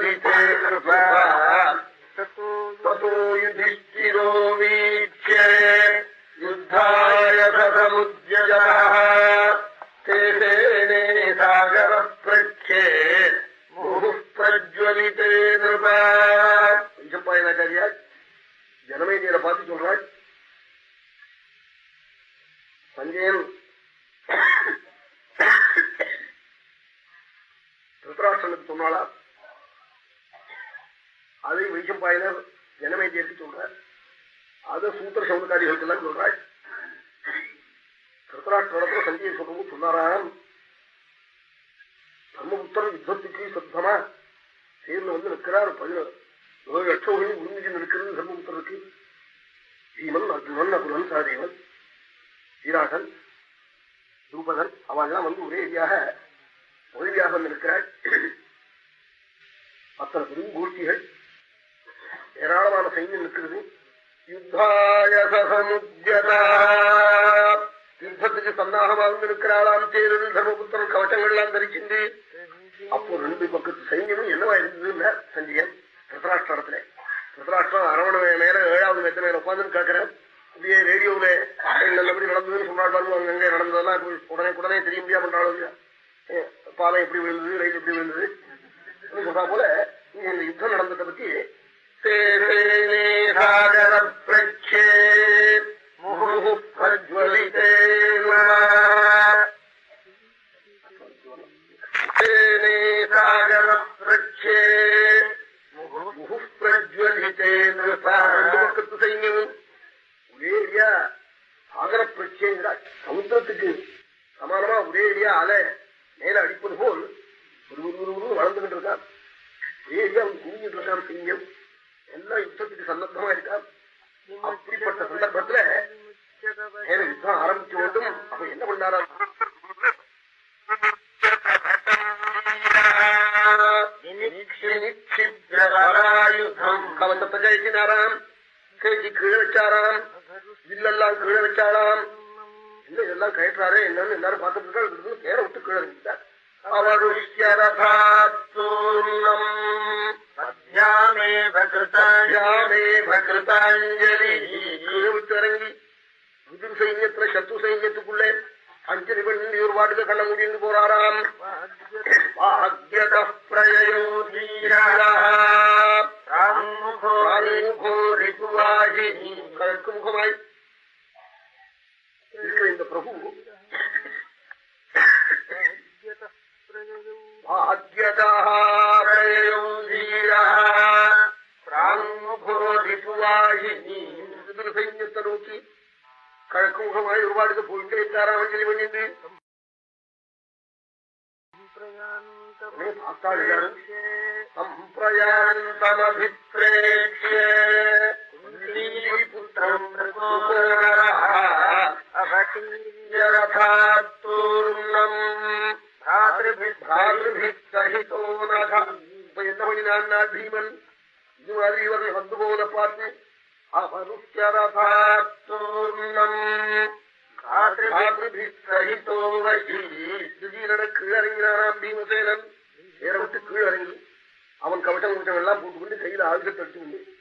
Meditative அவன் குவிஞ்சிட்டு இருக்கான் சிங்கம் எல்லாம் யுத்தத்துக்கு சந்தர்ப்பமா இருக்கான் அப்படிப்பட்ட சந்தர்ப்பத்துல யுத்தம் ஆரம்பிக்க வேண்டும். அப்ப என்ன பண்ணாராம் கவசத்தை கழிச்சினாராம் கழிச்சு கீழே வச்சாராம். வில்லெல்லாம் கீழே வச்சாராம். என்ன இதெல்லாம் கயற்றாரே? என்னன்னு எல்லாரும் பார்த்துட்டு இருக்காரு பேரை விட்டு கீழே வச்சார் அவருஷ்யரதாத்தூர்ணம் பத்யாமேவ கிருதாயாமேவ கிருதாஞ்சலி இறங்கி எதிர் சைன்யத்துல சத்ரு சைன்யத்துக்குள்ளே அஞ்சலி பண்ணி ஒரு பாட்டுக்கு கண்ண முடிந்து போறாராம். முகமாய். இருக்கிற இந்த பிரபு பாக்யதா பிரயோ தீரா பிராங்குபோதிபுவாகினி எதிர் சைன்யத்தை நோக்கி கிழக்கு முகமாய் ஒரு போயிட்டே இருந்தாரா அஞ்சலி பண்ணிட்டு உடனே இப்ப என்ன பண்ணினான்னா பீமன் இது மாதிரி இவர்கள் வந்து போல பார்த்து அவருஷரதாத்தூர்ணம் பீமசேனன் ஏற விட்டு கீழறங்கி அவன் கவட்டம் கவசம் எல்லாம் போட்டுக்கொண்டு கையில ஆயுதத்தை எடுத்துக்கொண்டு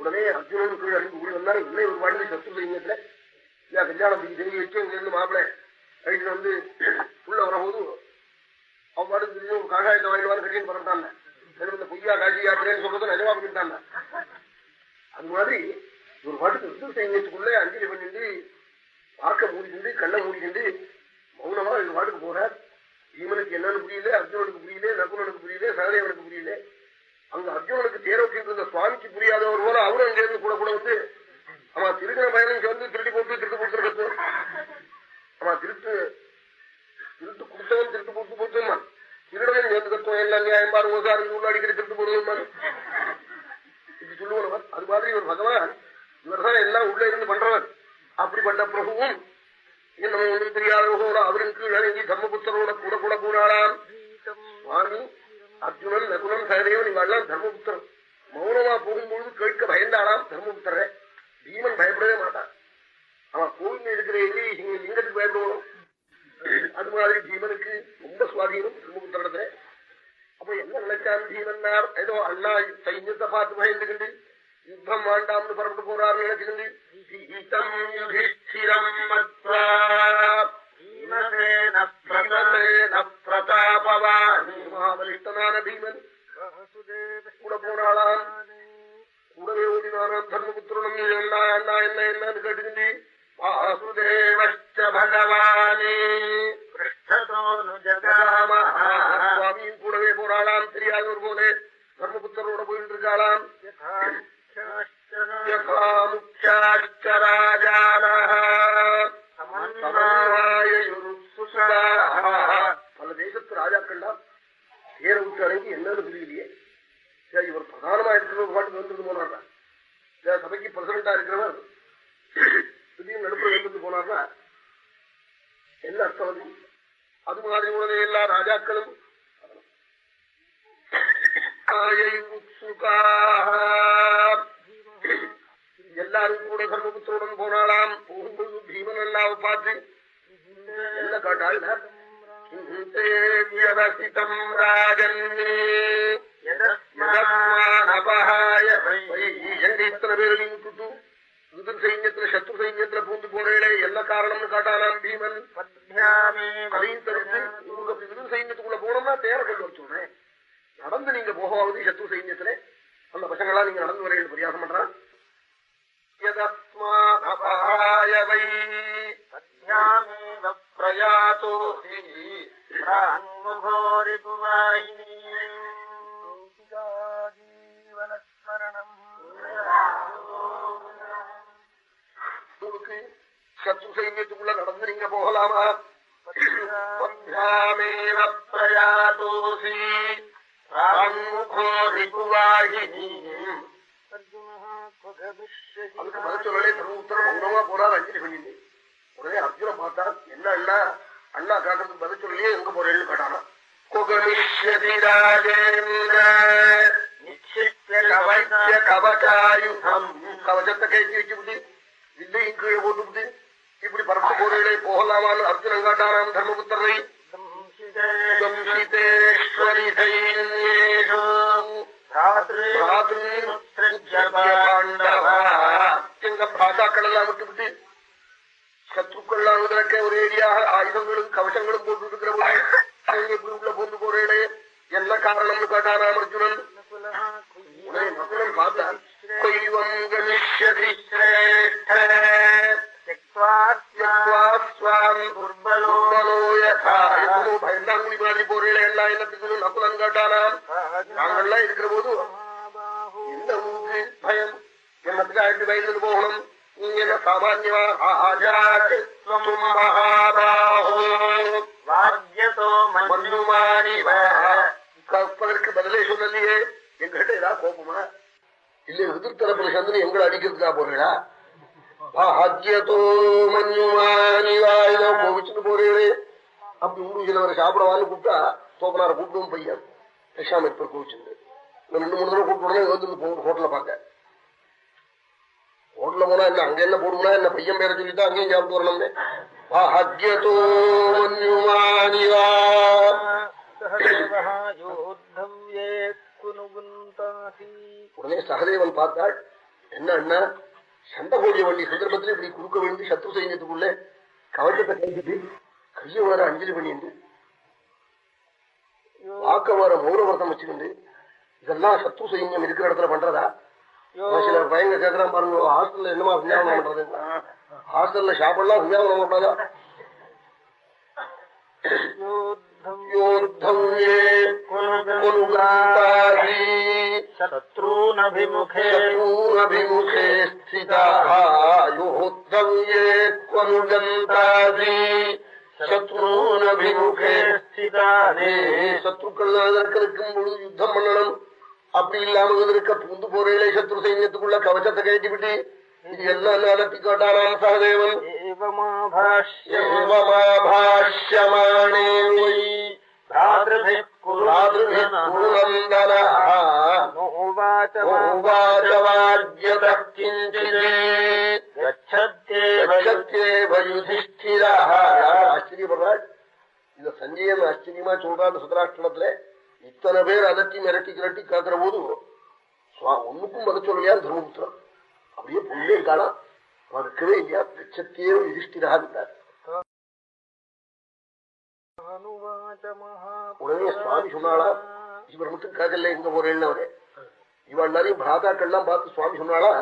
உடனே அர்ஜுனன் அறிந்து கூடி வந்தாரு இன்னும் ஒரு பாடலி சத்து சைன்யத்துல கல்யாணம் வச்சு இங்க இருந்து மாப்பிள்ள. ரைட்டு வந்து உள்ள வரபோது அவன் பாட்டு தெரியும் ஒரு காகாயத்தை வாங்கிடுவாரு கட்டின்னு பரப்பிட்டாங்க இந்த பொய்யா காட்சி யாத்திரைன்னு சொல்றது நிஜமா பண்ணிட்டாங்க அது மாதிரி ஒரு பாட்டுக்கு யுத்த சைன்யத்துக்குள்ளே அஞ்சலி பண்ணிட்டு பார்க்க மூடிக்கிண்டு கண்ணை மூடிக்கிண்டு மௌனமா இந்த பாட்டுக்கு போறார் பீமனுக்கு என்னன்னு புரியல அர்ஜுனனுக்கு புரியல நகுலனுக்கு புரியல சகதேவனுக்கு புரியல. அங்க அர்ஜுனனுக்கு தேரோட்டிட்டு இருந்த சுவாமிக்கு புரிய போல அவரும் அங்க இருந்து கூட கூட வந்து ஆமா திருடின பயணம் வந்து திருடி போட்டு திருட்டு போட்டுருக்கத்து ஆமா திருட்டு திருட்டு கொடுத்தவன் திருட்டு போட்டு போட்டுமா திருடவன் சேர்ந்து கத்துவம் எல்லாம் நியாயம் உள்ளாடி ஓசாரு உள்ள போடுவோம் இப்படி சொல்லுவவர் அது மாதிரி இவர் பகவான் இவர்தான் எல்லாம் உள்ள இருந்து பண்றவர். அப்படிப்பட்ட பிரபுவும் நம்ம ஒன்றும் தெரியாதவர்களோட அவரின் கீழ் அடங்கி தர்மபுத்தரோட கூட கூட போனாளாம் சுவாமி அர்ஜுனன் நகுலன் சகதேவன் இவாள்லாம் தர்மபுத்திரன் மௌனமா போகும்பொழுது கேட்க பயந்தாளாம் தர்மபுத்திர பீமன் பயப்படவே மாட்டான் அவன் கோவில் இருக்கிற எதிரி லிங்கத்துக்கு பயப்படுவோம் அது மாதிரி பீமனுக்கு ரொம்ப சுவாதீனம் நினைச்சான் பீமன்னார் ஏதோ அண்ணா சைன்யத்தை பார்த்து பயந்துகிண்டு யுத்தம் வேண்டாம்னு புறப்பட்டு போறாரு நினைச்சுக்கிண்டு ரெண்டு மூணு தடவை கூப்பிட்டு உடனே வந்து ஹோட்டல பாக்க ஹோட்டல்ல போனா என்ன அங்க என்ன போடுவோம்னா என்ன பையன் பேரை சொல்லிட்டு அங்கேயும் சாப்பிட்டு வரணும்னே. உடனே சகதேவன் பார்த்தாள் என்ன அண்ணா சண்டை கோழிய வண்டி சந்தர்ப்பத்தில் இப்படி குறுக்க விழுந்து சத்ரு சைன்யத்துக்குள்ள கவச்சத்தை கைவிட்டு கைய வர அஞ்சலி பண்ணிட்டு வாக்க வர மௌனவர்த்தம் வச்சுக்கிண்டு இதெல்லாம் சத்ரு சைன்யம் இருக்கிற இடத்துல பண்றதா சில பையங்க கேக்குறான் பாருங்க ஹாஸ்டல்ல என்னமா விஞ்ஞாபனம் பண்றது ஹாஸ்டல்ல சாப்பிடலாம் விஞ்ஞாபனம் பண்றதா யோத்தம் ஏ குனுகாரி शत्रूनभिमुखे शत्रूनभिमुखे स्थिताः योद्धं ये क्वनुगन्तासि சத்ருக்கள்லாம் இருக்கும் பொழுது யுத்தம் பண்ணணும் அப்படி இல்லாம இருக்க பூந்து போறேலே சத்ரு சைன்யத்துக்குள்ள கவச்சத்தை கேட்டுவிட்டு இது என்ன நடத்தி காட்டானாம் சகதேவன் மாயாபாஷ்யமானே ஏவமாபாஷ்யமானே வை भ्रातृभिः ராதிருபிः குருநந்தனः नोवाच உவாச்ச வாஜ்யதः கிஞ்சித் गच्छत्येव ஆச்சரியப்படுறாள் இத சஞ்சயன் ஆச்சரியமா சொல்றான் சுதராஷ்டிரத்துல இத்தனை பேர் அதட்டி மிரட்டி கிரட்டி காக்குற போது சுவா- ஒண்ணுக்கும் பதில் சொல்லலையா தர்மபுத்திரன் அப்படியே புள்ளே இருக்கானா மறுக்கவே இல்லையா கச்சத்தையே யுதிஷ்டிராகிறார் अनुवाच உடனே சுவாமி சொன்னாளா இவர் மட்டும் கேட்கல எங்க போறேன்னு அவரு. இவள் எல்லாரையும் பிராதாக்கள்லாம் பார்த்து சுவாமி சொன்னாளா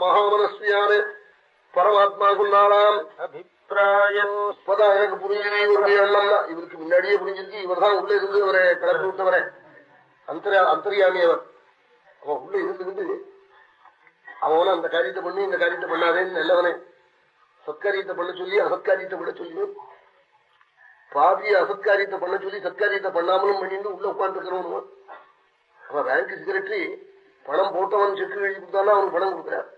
மகாமனஸ்மியான பரமாத்மா சொன்னாலாம் எனக்கு புரிஞ்சது இவருடைய எண்ணம்னா இவருக்கு முன்னாடியே புரிஞ்சிருக்கு இவர் தான் உள்ள இருந்து அவரை கிளப்பி விட்டவரே. அந்தரியாமி அவர். அவன் உள்ள இருந்து அவன அந்த காரியத்தை பண்ணி இந்த காரியத்தை பண்ணாதேன்னு நல்லவனே. சத்காரியத்தை பண்ண சொல்லி அசத்காரியத்தை பண்ண சொல்லி. பாதி அசத்காரியத்தை பண்ண சொல்லி சத்காரியத்தை பண்ணாமலும் பண்ணிட்டு உள்ள உட்காந்துருக்கிறவனும் அவன் பேங்க் செக்ரட்டரி பணம் போட்டவன் செக்கு எழுதி கொடுத்தானா அவனுக்கு பணம் கொடுக்குறான்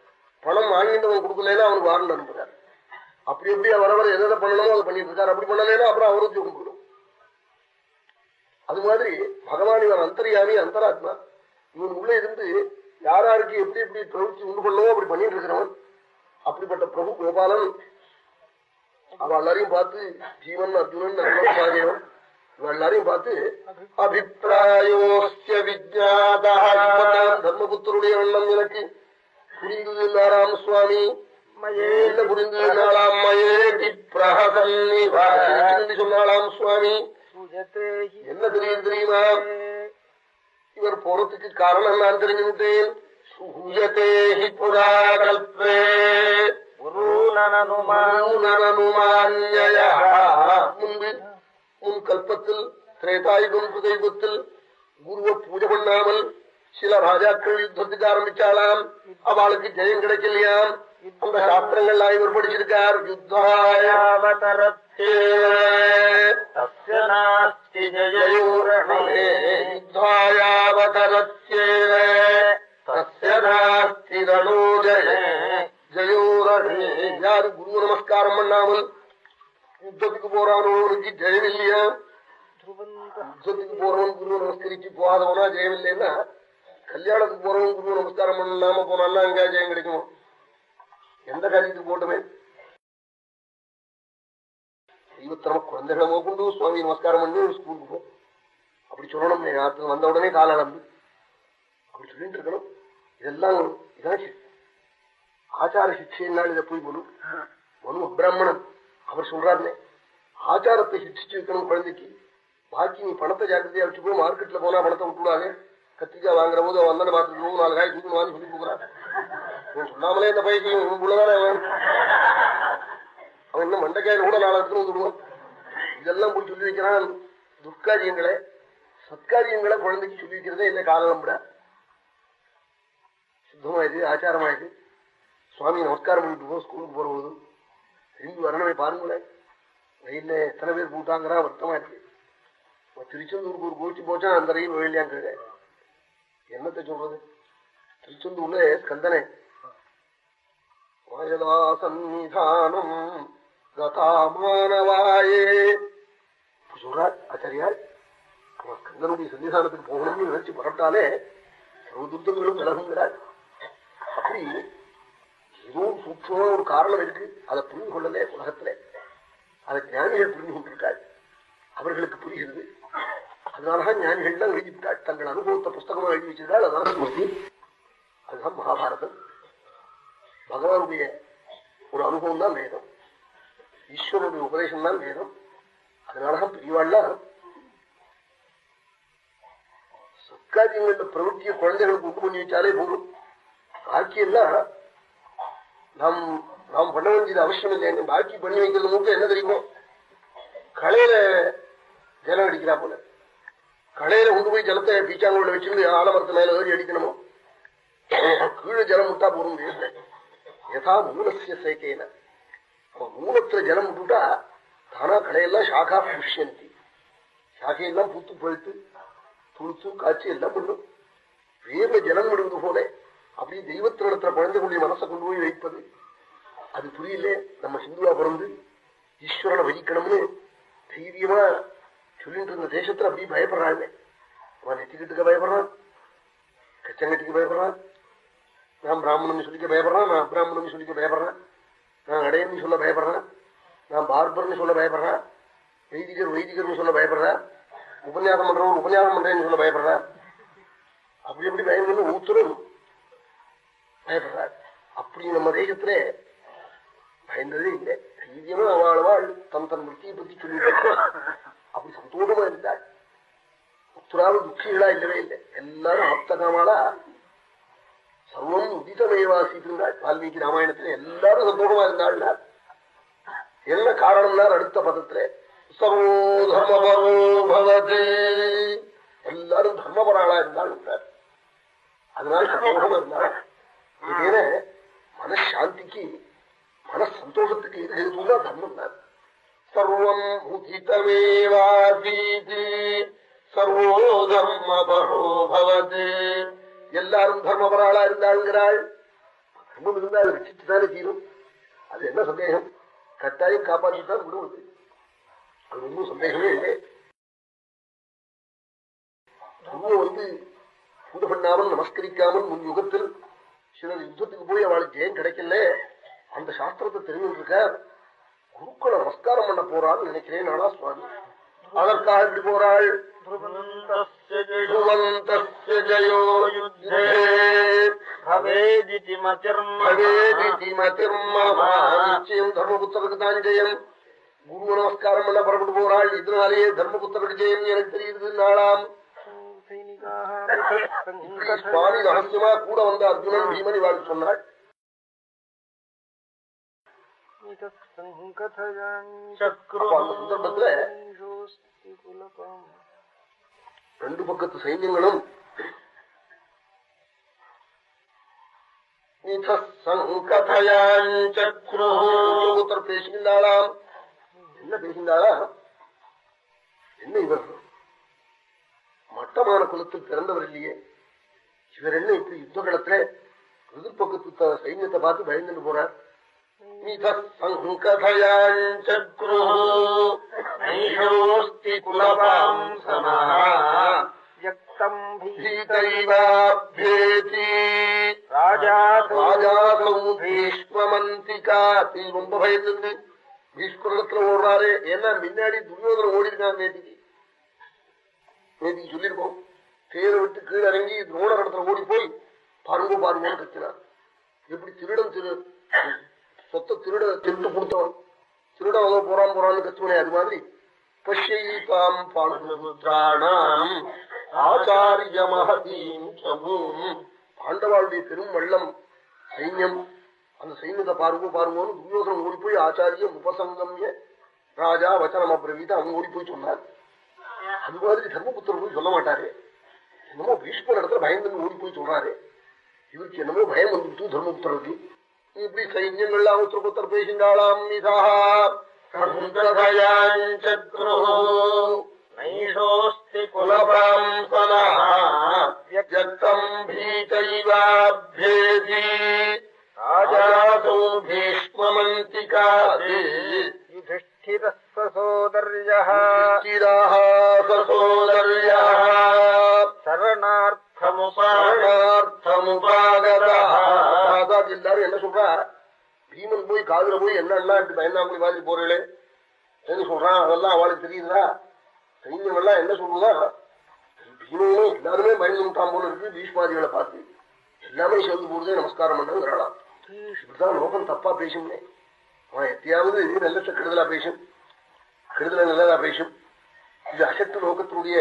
பணம் வாங்கிட்டவன் கொடுக்கலன்னா அவனுக்கு வாரண்ட் அனுப்புறான் அப்படி எப்படியா வர வர எதை பண்ணணுமோ அதை பண்ணிட்டு இருக்காரு. அப்படி பண்ணலைன்னா அப்புறம் அவரும் ஜோகம் போயிடும். அது மாதிரி பகவான் இவன் அந்தரியாமி அந்தராத்மா. இவன் உள்ள இருந்து யாராருக்கு எப்படி எப்படி பிரவృத்தி உண்டு பண்ணவோ அப்படி பண்ணிட்டு இருக்கிறவன் அப்படிப்பட்ட பிரபு கோபாலன். அவ எல்லாரையும் பார்த்து ஜீவன் அர்ஜுனன் அர்ஜுனன் எல்லாரையும் பார்த்து அபிப்பிராயோஸ்ய விஜாதா தர்மபுத்தருடைய எண்ணம் எனக்கு. புரிந்தது நாராம் சுவாமி. என்ன புரிந்தது நாளாம் மயேதி பிரகசன் சொன்னாலாம் சுவாமி. என்ன தெரியும் தெரியுமா? இவர் போறதுக்கு காரணம் நான் தெரிஞ்சுவிட்டேன் சூயதேஹி புராகல்பே முன்பு முன் கல்பத்தில் திரேதாயுகம் புதைபத்தில் குருவை பூஜை பண்ணாமல் சில ராஜாக்கள் யுத்தத்துக்கு ஆரம்பிச்சாலாம் அவளுக்கு ஜெயம் கிடைக்கலையாம் அந்த சாஸ்திரங்கள்லாம் இவர் படிச்சிருக்கார். யாரு குரு நமஸ்காரம் பண்ணாமல் யுத்தத்துக்கு போறானோனுக்கு ஜெயமில்லையா யுத்தத்துக்கு போறவன் குரு நமஸ்கரிச்சு போகாதவனா ஜெயமில்லைன்னா கல்யாணத்துக்கு போறவன் குரு நமஸ்காரம் பண்ணாம போனான்னா அங்க ஜெயம் கிடைக்குமோ? எந்த காரியத்துக்கு போட்டுமே. தெய்வத்தனம குழந்தைகளமோ கொண்டு சுவாமி நமஸ்காரம் பண்ணி ஒரு ஸ்கூலுக்கு போ. அப்படி சொல்லணும். நேரத்துக்கு வந்த உடனே கால அளம்பு அப்படி சொல்லிட்டு இருக்கணும். இதெல்லாம் இதாச்சு. ஆச்சார சிக்ஷையினால் இதை போய் மனு. மனு அப்ராமணன் அவர் சொல்றாருனே. ஆச்சாரத்தை சிக்ஷிச்சு வைக்கணும் குழந்தைக்கு. பாக்கி நீ பணத்தை ஜாக்கிரதையா வச்சு போய் மார்க்கெட்ல போனா பணத்தை விட்டுடாங்க கத்திரிக்காய் வாங்குற போது அவன் வந்தன பார்த்துட்டு நாலு காய் தூக்கணும் வாங்கி சொல்லி கொடுக்குறான். இவன் இந்த பையன் உள்ளதானே? அவன் அவன் இன்னும் மண்டைக்காயில் கூட நாலு எடுத்துன்னு வந்துடுவான் இதெல்லாம் போய் சொல்லி வைக்கிறான் துர்க்காரியங்களை சத்காரியங்களை குழந்தைக்கு சொல்லி வைக்கிறதே என்ன காலம் நம்புற சுத்தமாயிடுது ஆச்சாரமாயிடுது சுவாமி நமஸ்காரம் பண்ணிட்டு போ ஸ்கூலுக்கு போறபோது திரும்பி வரணுமே பாருங்களேன். ரயில்ல எத்தனை பேர் போட்டாங்கிறா வருத்தமா இருக்கு. திருச்செந்தூருக்கு ஒரு கோஷ்டி போச்சா அந்த ரயில் வழியிலாங்க என்னத்தை சொல்றது? திருச்செந்தூர்ல ஸ்கந்தனை வாயதா சந்நிதானம் கதாமானவாயே சொல்றார் ஆச்சாரியார் அவன் கந்தனுடைய சன்னிதானத்துக்கு போகணும்னு நினைச்சு புறப்பட்டாலே சர்வதுர்த்தங்களும் விலகுங்கிறார். அப்படி ஏதோ சூட்சமான ஒரு காரணம் இருக்கு. அதை புரிந்து கொள்ளலே உலகத்துல. அதை ஞானிகள் புரிந்து கொண்டிருக்காள் அவர்களுக்கு புரிகிறது. அதனாலதான் ஞானிகள்லாம் எழுதிவிட்டாள் தங்கள் அனுபவத்தை புஸ்தகமா எழுதி வச்சிருக்காள் அதான் ஸ்மிருதி. அதுதான் மகாபாரதம். பகவானுடைய ஒரு அனுபவம் தான் வேதம். ஈஸ்வரனுடைய உபதேசம் தான் வேதம். அதனாலதான் பெரியவாள்லாம் சத்காரியங்கள பிரவருத்திய குழந்தைகளுக்கு உண்டு பண்ணி வச்சாலே போதும். பாக்கி நாம் நாம் பண்ண வேண்டியது அவசியம் இல்லை. பாக்கி பண்ணி வைக்கிறது மூக்க என்ன தெரியுமோ? களையில ஜலம் அடிக்கிறா போல. களையில கொண்டு போய் ஜலத்தை பீச்சாங்கோட வச்சிருந்து ஆலமரத்து மேல ஏறி அடிக்கணுமோ? கீழே ஜலம் விட்டா போதும் வீட்டுல யதா மூலசிய சேக்கேன அவன் மூலத்துல ஜலம் விட்டுட்டா தானா கடையெல்லாம் ஷாகா புஷ்யந்தி. ஷாகையெல்லாம் பூத்து பழுத்து துளுத்து காய்ச்சி எல்லாம் பண்ணும். வேர்ல ஜலம் விடுவது போல அப்படி தெய்வத்தினிடத்துல கொண்டு மனசை கொண்டு போய் வைப்பது. அது புரியல நம்ம ஹிந்துவா பிறந்து ஈஸ்வரனை வகிக்கணும்னு தைரியமா சொல்லிட்டு இருந்த தேசத்துல அப்படியே பயப்படுறாங்க. அவன் நெத்திக்கிட்டுக்க பயப்படுறான் கச்சங்கட்டிக்கு பயப்படுறான் நான் பிராமணன் சொல்லிக்க பயப்படுறேன் நான் அப்ராமணன் சொல்லிக்க பயப்படுறேன். நான் நடையன்னு சொல்ல பயப்படுறேன். நான் பார்பர்னு சொல்ல பயப்படுறேன். வைதிகர் வைதிகர்னு சொல்ல பயப்படுறேன். உபன்யாசம் பண்றவன் உபன்யாசம் பண்றேன்னு சொல்ல பயப்படுறேன். அப்படி எப்படி பயங்கன்னு ஊத்துரும் பயப்படுறார் அப்படி நம்ம தேசத்துல பயந்ததே இல்லை. தைரியமா அவள் வாழ். தன் தன் விற்த்தியை பத்தி சொல்லிட்டு அப்படி சந்தோஷமா இருந்தாள் உத்தராவது துக்கிகளா இல்லவே இல்லை. எல்லாரும் ஆப்தகமாலா சர்வம் உதிதமேவாசித்திருந்தாள் வால்மீகி ராமாயணத்துல எல்லாரும் சந்தோஷமா இருந்தாள் என்ன காரணம்னா அடுத்த பதத்துல? சர்வோ தர்மபரோ பவதே. எல்லாரும் தர்மபராளா இருந்தாள் அதனால சந்தோஷமா இருந்தாள் இதேன மனசாந்திக்கு மன சந்தோஷத்துக்கு எது ஹேதுன்னா தர்மம் தான். சர்வம் உதிதமேவாசீதி சர்வோ தர்மபரோ பவதே. எல்லாரும் தர்மபராளா இருந்தாள்ங்கிறாள். தர்மம் இருந்தா அது ரசிச்சு தானே தீரும் அது என்ன சந்தேகம்? கட்டாயம் காப்பாற்றித்தான் விடுவது. அது ஒன்றும் சந்தேகமே இல்லை. தர்மம் வந்து பூஜை பண்ணாமல் நமஸ்கரிக்காமல் முன் யுகத்தில் சிலர் யுத்தத்துக்கு போய் அவளுக்கு ஜெயம் கிடைக்கல? அந்த சாஸ்திரத்தை தெரிஞ்சிருக்க குருக்களை நமஸ்காரம் பண்ண போறான்னு நினைக்கிறேன் நானா சுவாமி. அதற்காக இப்படி போறாள். ध्रुवन्तस्य जयो ध्रुवन्तस्य जयो युद्धे भवेदिति मतिर्मम பவேதிதி மதிர்மமா. நிச்சயம் தர்மபுத்தருக்கு தான் ஜெயம் குரு நமஸ்காரம் பண்ண புறப்பட்டு போறாள் இதனாலேயே தர்மபுத்தருக்கு ஜெயம் எனக்கு தெரியுது நாளாம் இப்படி சுவாமி ரகசியமா கூட வந்த அர்ஜுனன் பீமன் இவாள் சொன்னாள் அப்ப அந்த சந்தர்ப்பத்துல ரெண்டு பக்கத்து சைன்யங்களும் ஒருத்தர் பேசுகின்றாளாம் என்ன பேசுகின்றாளா என்ன இவர்? மட்டமான குலத்தில் பிறந்தவர் இல்லையே. இவர் என்ன இப்படி யுத்த களத்துல எதிர்பக்கத்து சைன்யத்தை பார்த்து பயந்துட்டு போறார்? நைஷோஸ்தி குலபாம் சமஹ யக்தம் பீதைவாப்யேதி ராஜாசோ ராஜாசம் பீஷ்மமந்திகா நீ ரொம்ப பயந்து பீஷ்மரத்துல ஓடுறாரு. ஏன்னா முன்னாடி துரியோதனை ஓடி இருக்கான் நேத்திக்கு. நேத்திக்கு சொல்லியிருக்கோம். தேரை விட்டு கீழே இறங்கி துரோணர் இடத்துல ஓடி போய் பாருங்க பாருங்கன்னு கத்தினார். எப்படி திருடன் திரு சொத்த திருட திருட்டு கொடுத்தவன். திருட அதோ போறான் போறான்னு கத்துவனே அது மாதிரி. பஷ்யீதாம் பாண்டபுத்திராணாம் ஆச்சாரிய மகதீம் பாண்டவாளுடைய பெரும் வெள்ளம் சைன்யம். அந்த சைன்யத்தை பாருங்க பாருங்கன்னு துரியோசனம் ஓடி போய் ஆச்சாரியம் உபசங்கம்ய ராஜா வச்சனம் அப்பிரவீத அவங்க ஓடி போய் சொன்னார். அது மாதிரி தர்மபுத்திரர் போய் சொல்ல மாட்டாரு. என்னமோ பீஷ்மர் இடத்துல பயந்து ஓடி போய் சொல்றாரு. இவருக்கு என்னமோ பயம் வந்துட்டு தர்மபுத்திரருக்கு. இப்படி சைன்யங்கள்லாம் ஒருத்தருக்கு ஒருத்தர் பேசினாளாம் இதா எல்லாரும் என்ன சொல்றா பீமன் போய் காதுல போய் என்னன்னா இப்படி பயந்தாங்குடி மாதிரி போறீங்களே என்ன சொல்றான் அதெல்லாம் அவளுக்கு தெரியுதுதா சைன்யம் எல்லாம் என்ன சொல்றதா பீமனும் எல்லாருமே பயந்துட்டான் போல இருக்கு பீஷ்மாதிகளை பார்த்து எல்லாமே சேர்ந்து போறதே நமஸ்காரம் பண்ணுங்கிறாளாம் இப்படிதான் லோகம் தப்பா பேசுமே அவன் எத்தையாவது நல்ல கெடுதலா பேசும் கெடுதல நல்லதா பேசும் இது அசத்து லோகத்தினுடைய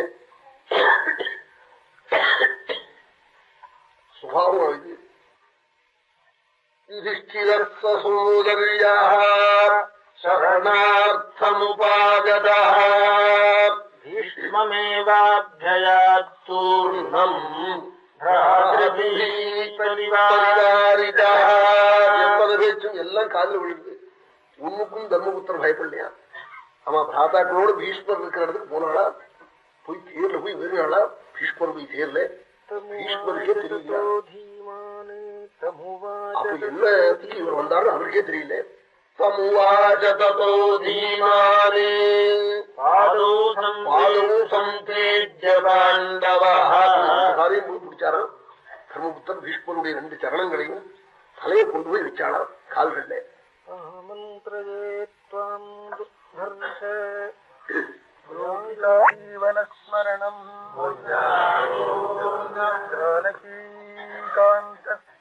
பரிவாரிதா எவ்வளவு பேச்சும் எல்லாம் காதுல விழுது உன்னுக்கும் தர்மபுத்திரன் பயப்படலையா ஆமா பிராதாக்களோடு பீஷ்மர் இருக்கிற இடத்துக்கு போனாளா போய் தேர்ல போய் வேறினாளா பீஷ்மர் போய் தேர்ல பீஷ்மருக்கே தெரியல. அப்ப என்னத்துக்கு இவர் வந்தாரு அவருக்கே தெரியல. தர்மபுத்தர் பீஷ்மருடைய ரெண்டு சரணங்களையும் தலையை கொண்டு போய் வச்சாளாம் கால்கள்ல. ஜானகீகாந்தஸ்மரணம்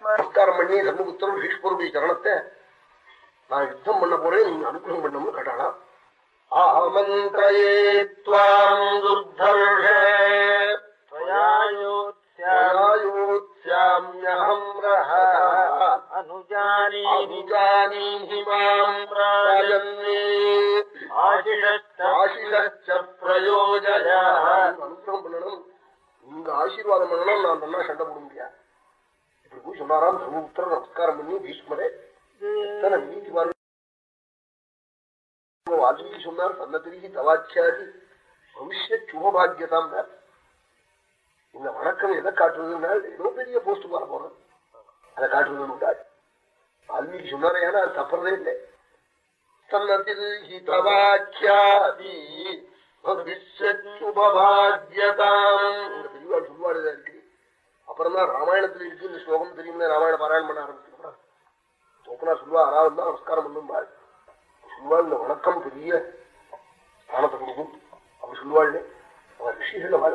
நமஸ்காரம் பண்ணி தர்மபுத்தர் பீஷ்மருடைய சரணத்தை நான் யுத்தம் பண்ண போறேன் நீங்க அனுகிரகம் பண்ணணும்னு கேட்டாளாம். ஆமந்திரயேத்வாம் துர்தர்ஷ யோத்ஸ்யாம்யஹம் ரஹ. அனுஜானீ அனுஜானீஹி மாம் ராஜன்னே. ஆசிஷச்ச பிரயோஜய அனுகிரகம் பண்ணணும் நீங்க ஆசீர்வாதம் பண்ணணும் நான் நல்லா சண்டை போட முடியாது. இப்படி போய் சொன்னாராம் சமுத்திரம் நமஸ்காரம் பண்ணி பீஷ்மரே எத்தனை நீதி பாருங்க வால்மீகி சொன்னார் சன்னதிரிகி தவாச்சியாதி பவிஷ்ய சுபபாகியதாம் இந்த வணக்கம் எதை காட்டுறதுன்னா ஏதோ பெரிய போஸ்ட் மாற போறேன். அதை காட்டுறதுன்னு வால்மீகி சொன்னாரே ஏன்னா அது தப்புறதே இல்லை. சன்னதிரிகி தவாச்சியாதி பவிஷ்ய இந்த அப்புறம் தான் ராமாயணத்துல இருக்கு இந்த ஸ்லோகம் தெரியும் ராமாயண பாராயணம் பண்ண ஆரம்பிச்சிருக்கா ஓப்பனா சொல்லுவா அதாவது தான் நமஸ்காரம் பண்ணும் சொல்லுவா இந்த வணக்கம் பெரிய ஸ்தானத்தை கொடுக்கும் அப்படி சொல்லுவாள் அவன் ரிஷிகள் வாழ.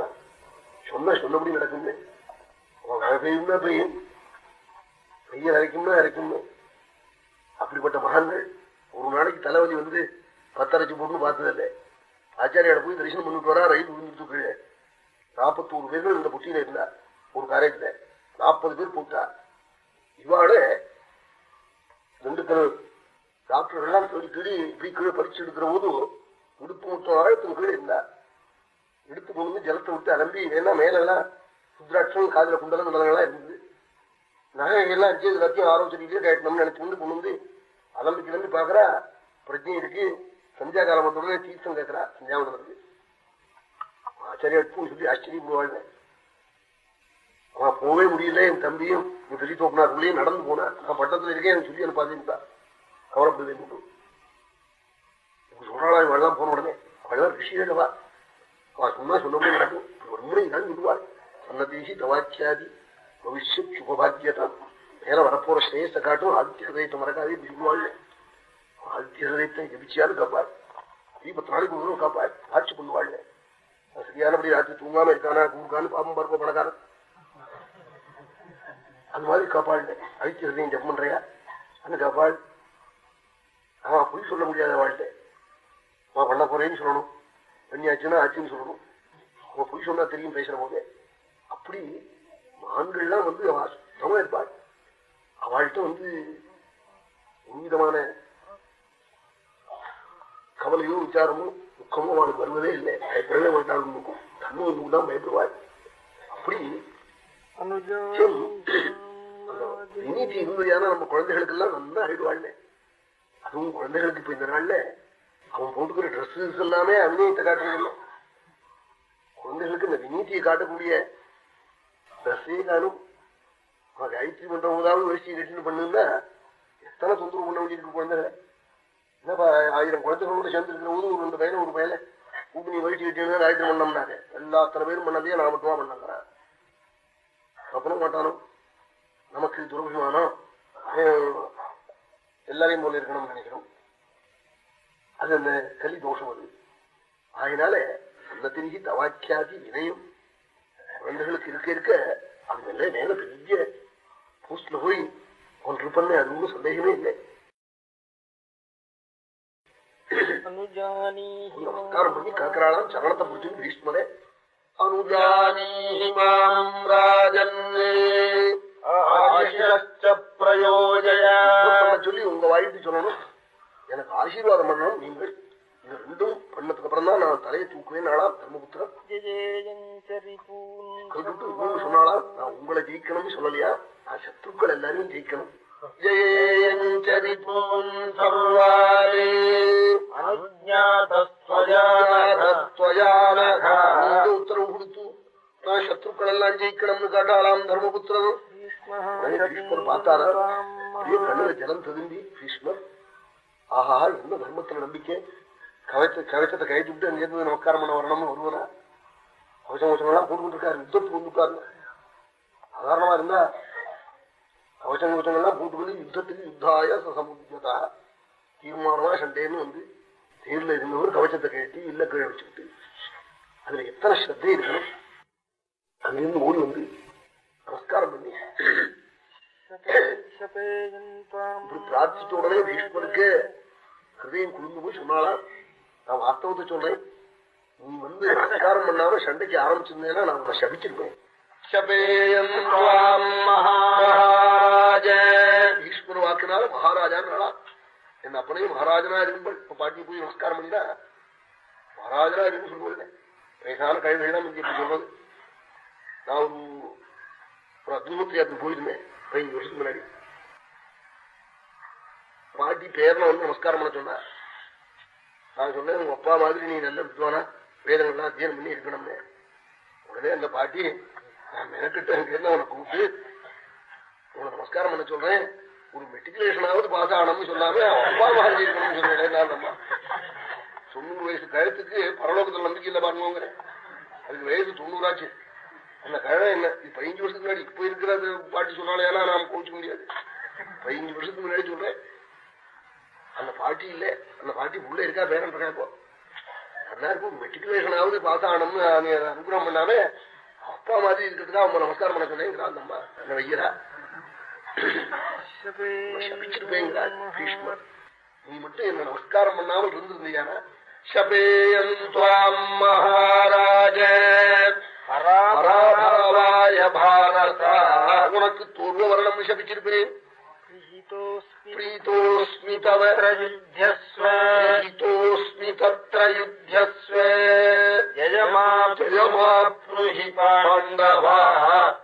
சொன்ன சொன்னபடி நடக்கும்னு. அவன் மழை பெய்யும்னா பெய்யும். பெய்ய அரைக்கும்னா அரைக்கும்னு. அப்படிப்பட்ட மகான்கள் ஒரு நாளைக்கு தலைவலி வந்து பத்தரைச்சு போட்டுன்னு பார்த்ததில்லை. ஆச்சாரியோட போய் தரிசனம் பண்ணிட்டு வரா ரயில் விழுந்துட்டு கீழே நாற்பத்தோரு பேர்கள் இந்த புட்டியில இருந்தா ஒரு காரியத்துல நாற்பது பேர் போட்டா. இவாளு ரெண்டு பேர் டாக்டர் எல்லாம் தேடி தேடி இப்படி கீழே பறிச்சு எடுக்கிற போது உடுப்பு முத்தம் ஆழத்துக்கு கீழே இருந்தா. எடுத்து கொண்டு வந்து ஜலத்தை விட்டு அலம்பி ஏன்னா மேலெல்லாம் ருத்ராட்சம் காதுல குண்டலம் நிலங்கள்லாம் இருந்தது. நகை இருந்துச்சு எல்லாத்தையும் ஆரோக்கியம் கேட்கணும்னு நினைச்சு கொண்டு கொண்டு வந்து அலம்பி கிளம்பி பாக்குறா பிரஜை இருக்கு. சந்தியா காலம் வந்த உடனே தீர்த்தம் கேட்கிறா சந்தியாவனத்துக்கு ஆச்சரியப்பும் சொல்லி ஆச்சரியப்படுவாள் அவன் போகவே முடியல என் தம்பியும் நீ பெரிய தோப்பினாருக்குள்ளேயே நடந்து போனா நான் பட்டத்துல இருக்கேன் எனக்கு சொல்லி அனுப்பாதுன்னு கவலைப்படுதே மட்டும் சொல்றாளா வெள்ளம் போன உடனே அவள் ரிஷிகளவா அவன் சொன்னா சொன்னபடி நடக்கும் ஒரு முறை தான் சொல்லுவாள் சன்னதேசி தவாக்கியாதி பவிஷ்யத் சுபபாக்கியதான் மேல வரப்போற ஸ்ரேயத்தை காட்டும் ஆதித்ய மறக்காதே சொல்லுவாள் ஆதித்ய ஹதயத்தை ஜபிச்சியாலும் காப்பாள் தீபத்து நாளைக்கு ஒரு காப்பார். ஆட்சி பண்ணுவாள் சரியானபடி ராத்திரி தூங்காம இருக்கானா? கூக்கான்னு பாப்பம் பார்ப்ப பணக்காரன். அது மாதிரி காப்பாள். ஆதித்ய ஹதயம் ஜப் பண்றியா? அன்னு காப்பாள். ஆமா பொய் சொல்ல முடியாத வாழ்க்கை. நான் பண்ண போறேன்னு சொல்லணும். பண்ணியாச்சுன்னா ஆச்சுன்னு சொல்லணும். அவன் பொய் சொன்னா தெரியும் பேசுற போதே. அப்படி ஆண்கள்லாம் வந்து அவ சுத்தமா இருப்பாள். அவள்கிட்ட வந்து ஒரு விதமான கவலையோ விசாரமோ துக்கமோ அவளுக்கு வருவதே இல்லை. பயப்படவே மாட்டாள் வந்து தான் பயப்படுவாள் அப்படி வினீதி இருந்ததுன்னா நம்ம குழந்தைகளுக்கெல்லாம் நல்லா ஆயிடுவாள்னே. அதுவும் குழந்தைகளுக்கு இப்ப இந்த நாள்ல அவன் போட்டுக்கிற ட்ரெஸ்ஸஸ் எல்லாமே அபிநயத்தை காட்டுறதில்லை குழந்தைகளுக்கு இந்த வினீதியை காட்டக்கூடிய ட்ரெஸ்ஸே காணும். அவன் காயத்ரி பண்ற போதாவது வேஷ்டி கட்டின்னு பண்ணுன்னா எத்தனை தொந்தரவு பண்ண வேண்டியிருக்கு குழந்தைகளை? என்னப்பா ஆயிரம் குளத்துகளோடு சேர்ந்துருக்கிற ஊது ஒரு ரெண்டு பேரை ஒரு மேல கூட்டு நீ வயிற்று கிட்டே ஆயிரத்தி பண்ணம்னாரு. எல்லா அத்தனை பேரும் பண்ணதையே நான் மட்டுமா பண்ணாங்கிறேன் அப்புறம் மாட்டானோ? நமக்கு துரபிமானம் எல்லாரையும் போல இருக்கணும்னு நினைக்கிறோம். அது அந்த கலி தோஷம் அது. அதனால அந்த திருகி தவாக்கியாதி இணையும். குழந்தைகளுக்கு இருக்க இருக்க அது மேல மேல பெரிய போஸ்ட்ல போய் ஒன்று பண்ண அது ஒன்றும் சந்தேகமே இல்லை. நமஸ்காரம் பண்ணி கேட்கிறாளாம் சரணத்தை பிடிச்சு பீஷ்மரே சொல்லி உங்க வாய்ப்பு சொல்லணும். எனக்கு ஆசீர்வாதம் பண்ணணும் நீங்கள். ரெண்டும் பண்ணதுக்கு தான் நான் தலையை தூக்குவேன் நாளாம் தர்மபுத்திரன். சொன்னாலாம் நான் உங்களை ஜெயிக்கணும்னு சொல்லலையா? நான் சத்ருக்கள் எல்லாரையும் ஜெயிக்கணும். ஜெயஞ்சரிபூன் சர்வாரே உத்தரவு கொடுத்து நான் சத்ருக்கள் எல்லாம் ஜெயிக்கணும்னு காட்டாளாம் தர்மபுத்திரன் பீஷ்மர் பார்த்தாரா கண்ணுல ஜலம் திரும்பி பீஷ்மர் ஆஹா என்ன தர்மத்துல நம்பிக்கை கவச்ச கவச்சத்தை கழிச்சு விட்டு அங்கிருந்து நமஸ்காரம் பண்ண வரணும்னு வருவனா சாதாரணமா இருந்தா வச்சன வச்சனெல்லாம் போட்டு பண்ணி யுத்தத்துக்கு யுத்தாய சசமுத்தியதா தீர்மானமா சண்டேன்னு வந்து தேர்ல இருந்தவர் கவச்சத்தை கேட்டு இல்ல கீழே வச்சுக்கிட்டு அதுல எத்தனை ஸ்ரத்தை இருக்கணும் அங்கிருந்து ஓடி வந்து நமஸ்காரம் பண்ணி பிரார்த்திச்ச உடனே பீஷ்மருக்கு ஹிருதயம் குளிர்ந்து போய் சொன்னாலா நான் வாஸ்தவத்தை சொல்றேன் நீ வந்து நமஸ்காரம் பண்ணாம சண்டைக்கு ஆரம்பிச்சிருந்தேன்னா நான் உன்னை சபிச்சிருப்பேன் மகா அதனால மகாராஜான்னு என் அப்பனே மகாராஜனா இருக்கும்போது இப்ப பாட்டி போய் நமஸ்காரம் பண்ணிட்டா மகாராஜனா இருக்கும் சொல்லுவது வயசான கழுதைதான் இப்படி சொல்றது நான் ஒரு ஒரு அக்னிபுத்திரியாத்துக்கு போயிருந்தேன் பதினஞ்சு வருஷத்துக்கு முன்னாடி. பாட்டி பேர்ல வந்து நமஸ்காரம் பண்ண சொன்னா நான் சொன்னேன் உங்க அப்பா மாதிரி நீ நல்ல வித்வானா வேதங்கள்லாம் அத்தியனம் பண்ணி இருக்கணும்னு. உடனே அந்த பாட்டி நான் மெனக்கிட்ட உனக்கு கூப்பிட்டு உனக்கு நமஸ்காரம் பண்ண சொல்றேன். ஒரு மெட்ரிகுலேஷனாவது பாஸ் ஆகணும்னு சொல்லாம அப்பா மகன் இருக்கணும்னு சொன்னேன் நம்ம தொண்ணூறு வயசு கழுத்துக்கு பரலோகத்தில் நம்பிக்கை இல்லை பாருங்க அதுக்கு வயசு தொண்ணூறாச்சு. அந்த கழை என்ன? இது பதினஞ்சு வருஷத்துக்கு முன்னாடி இப்ப இருக்கிறது பாட்டி சொன்னாலே ஏன்னா நாம் கோச்சிக்க முடியாது. பதினஞ்சு வருஷத்துக்கு முன்னாடி சொல்றேன். அந்த பாட்டி இல்ல. அந்த பாட்டி உள்ள இருக்கா பேரன் இருக்கா இப்போ எல்லாருக்கும் மெட்ரிகுலேஷனாவது பாஸ் ஆகணும்னு நீ அதை அனுகிரகம் பண்ணாம அப்பா மாதிரி இருக்கிறதுக்கு அவங்க நமஸ்காரம் பண்ண சொன்னேங்கிறான் அந்த அம்மா. என்ன வைக்கிறா சபிச்சிருப்பேங்கிறா பீஷ்மர் நீ மட்டும் என்ன நமஸ்காரம் பண்ணாமல் இருந்திருந்தியானா शपेयम् त्वाम् महाराज पराभावाय भारत உனக்கு தோல்வ வரணும் சபிச்சிருப்பேன் विहितोऽस्मि प्रीतोऽस्मि तव युध्यस्व प्रीतोऽस्मि तत्र युध्यस्व जयमाप्नुहि ஜெயமாப்னுஹி பாண்டவா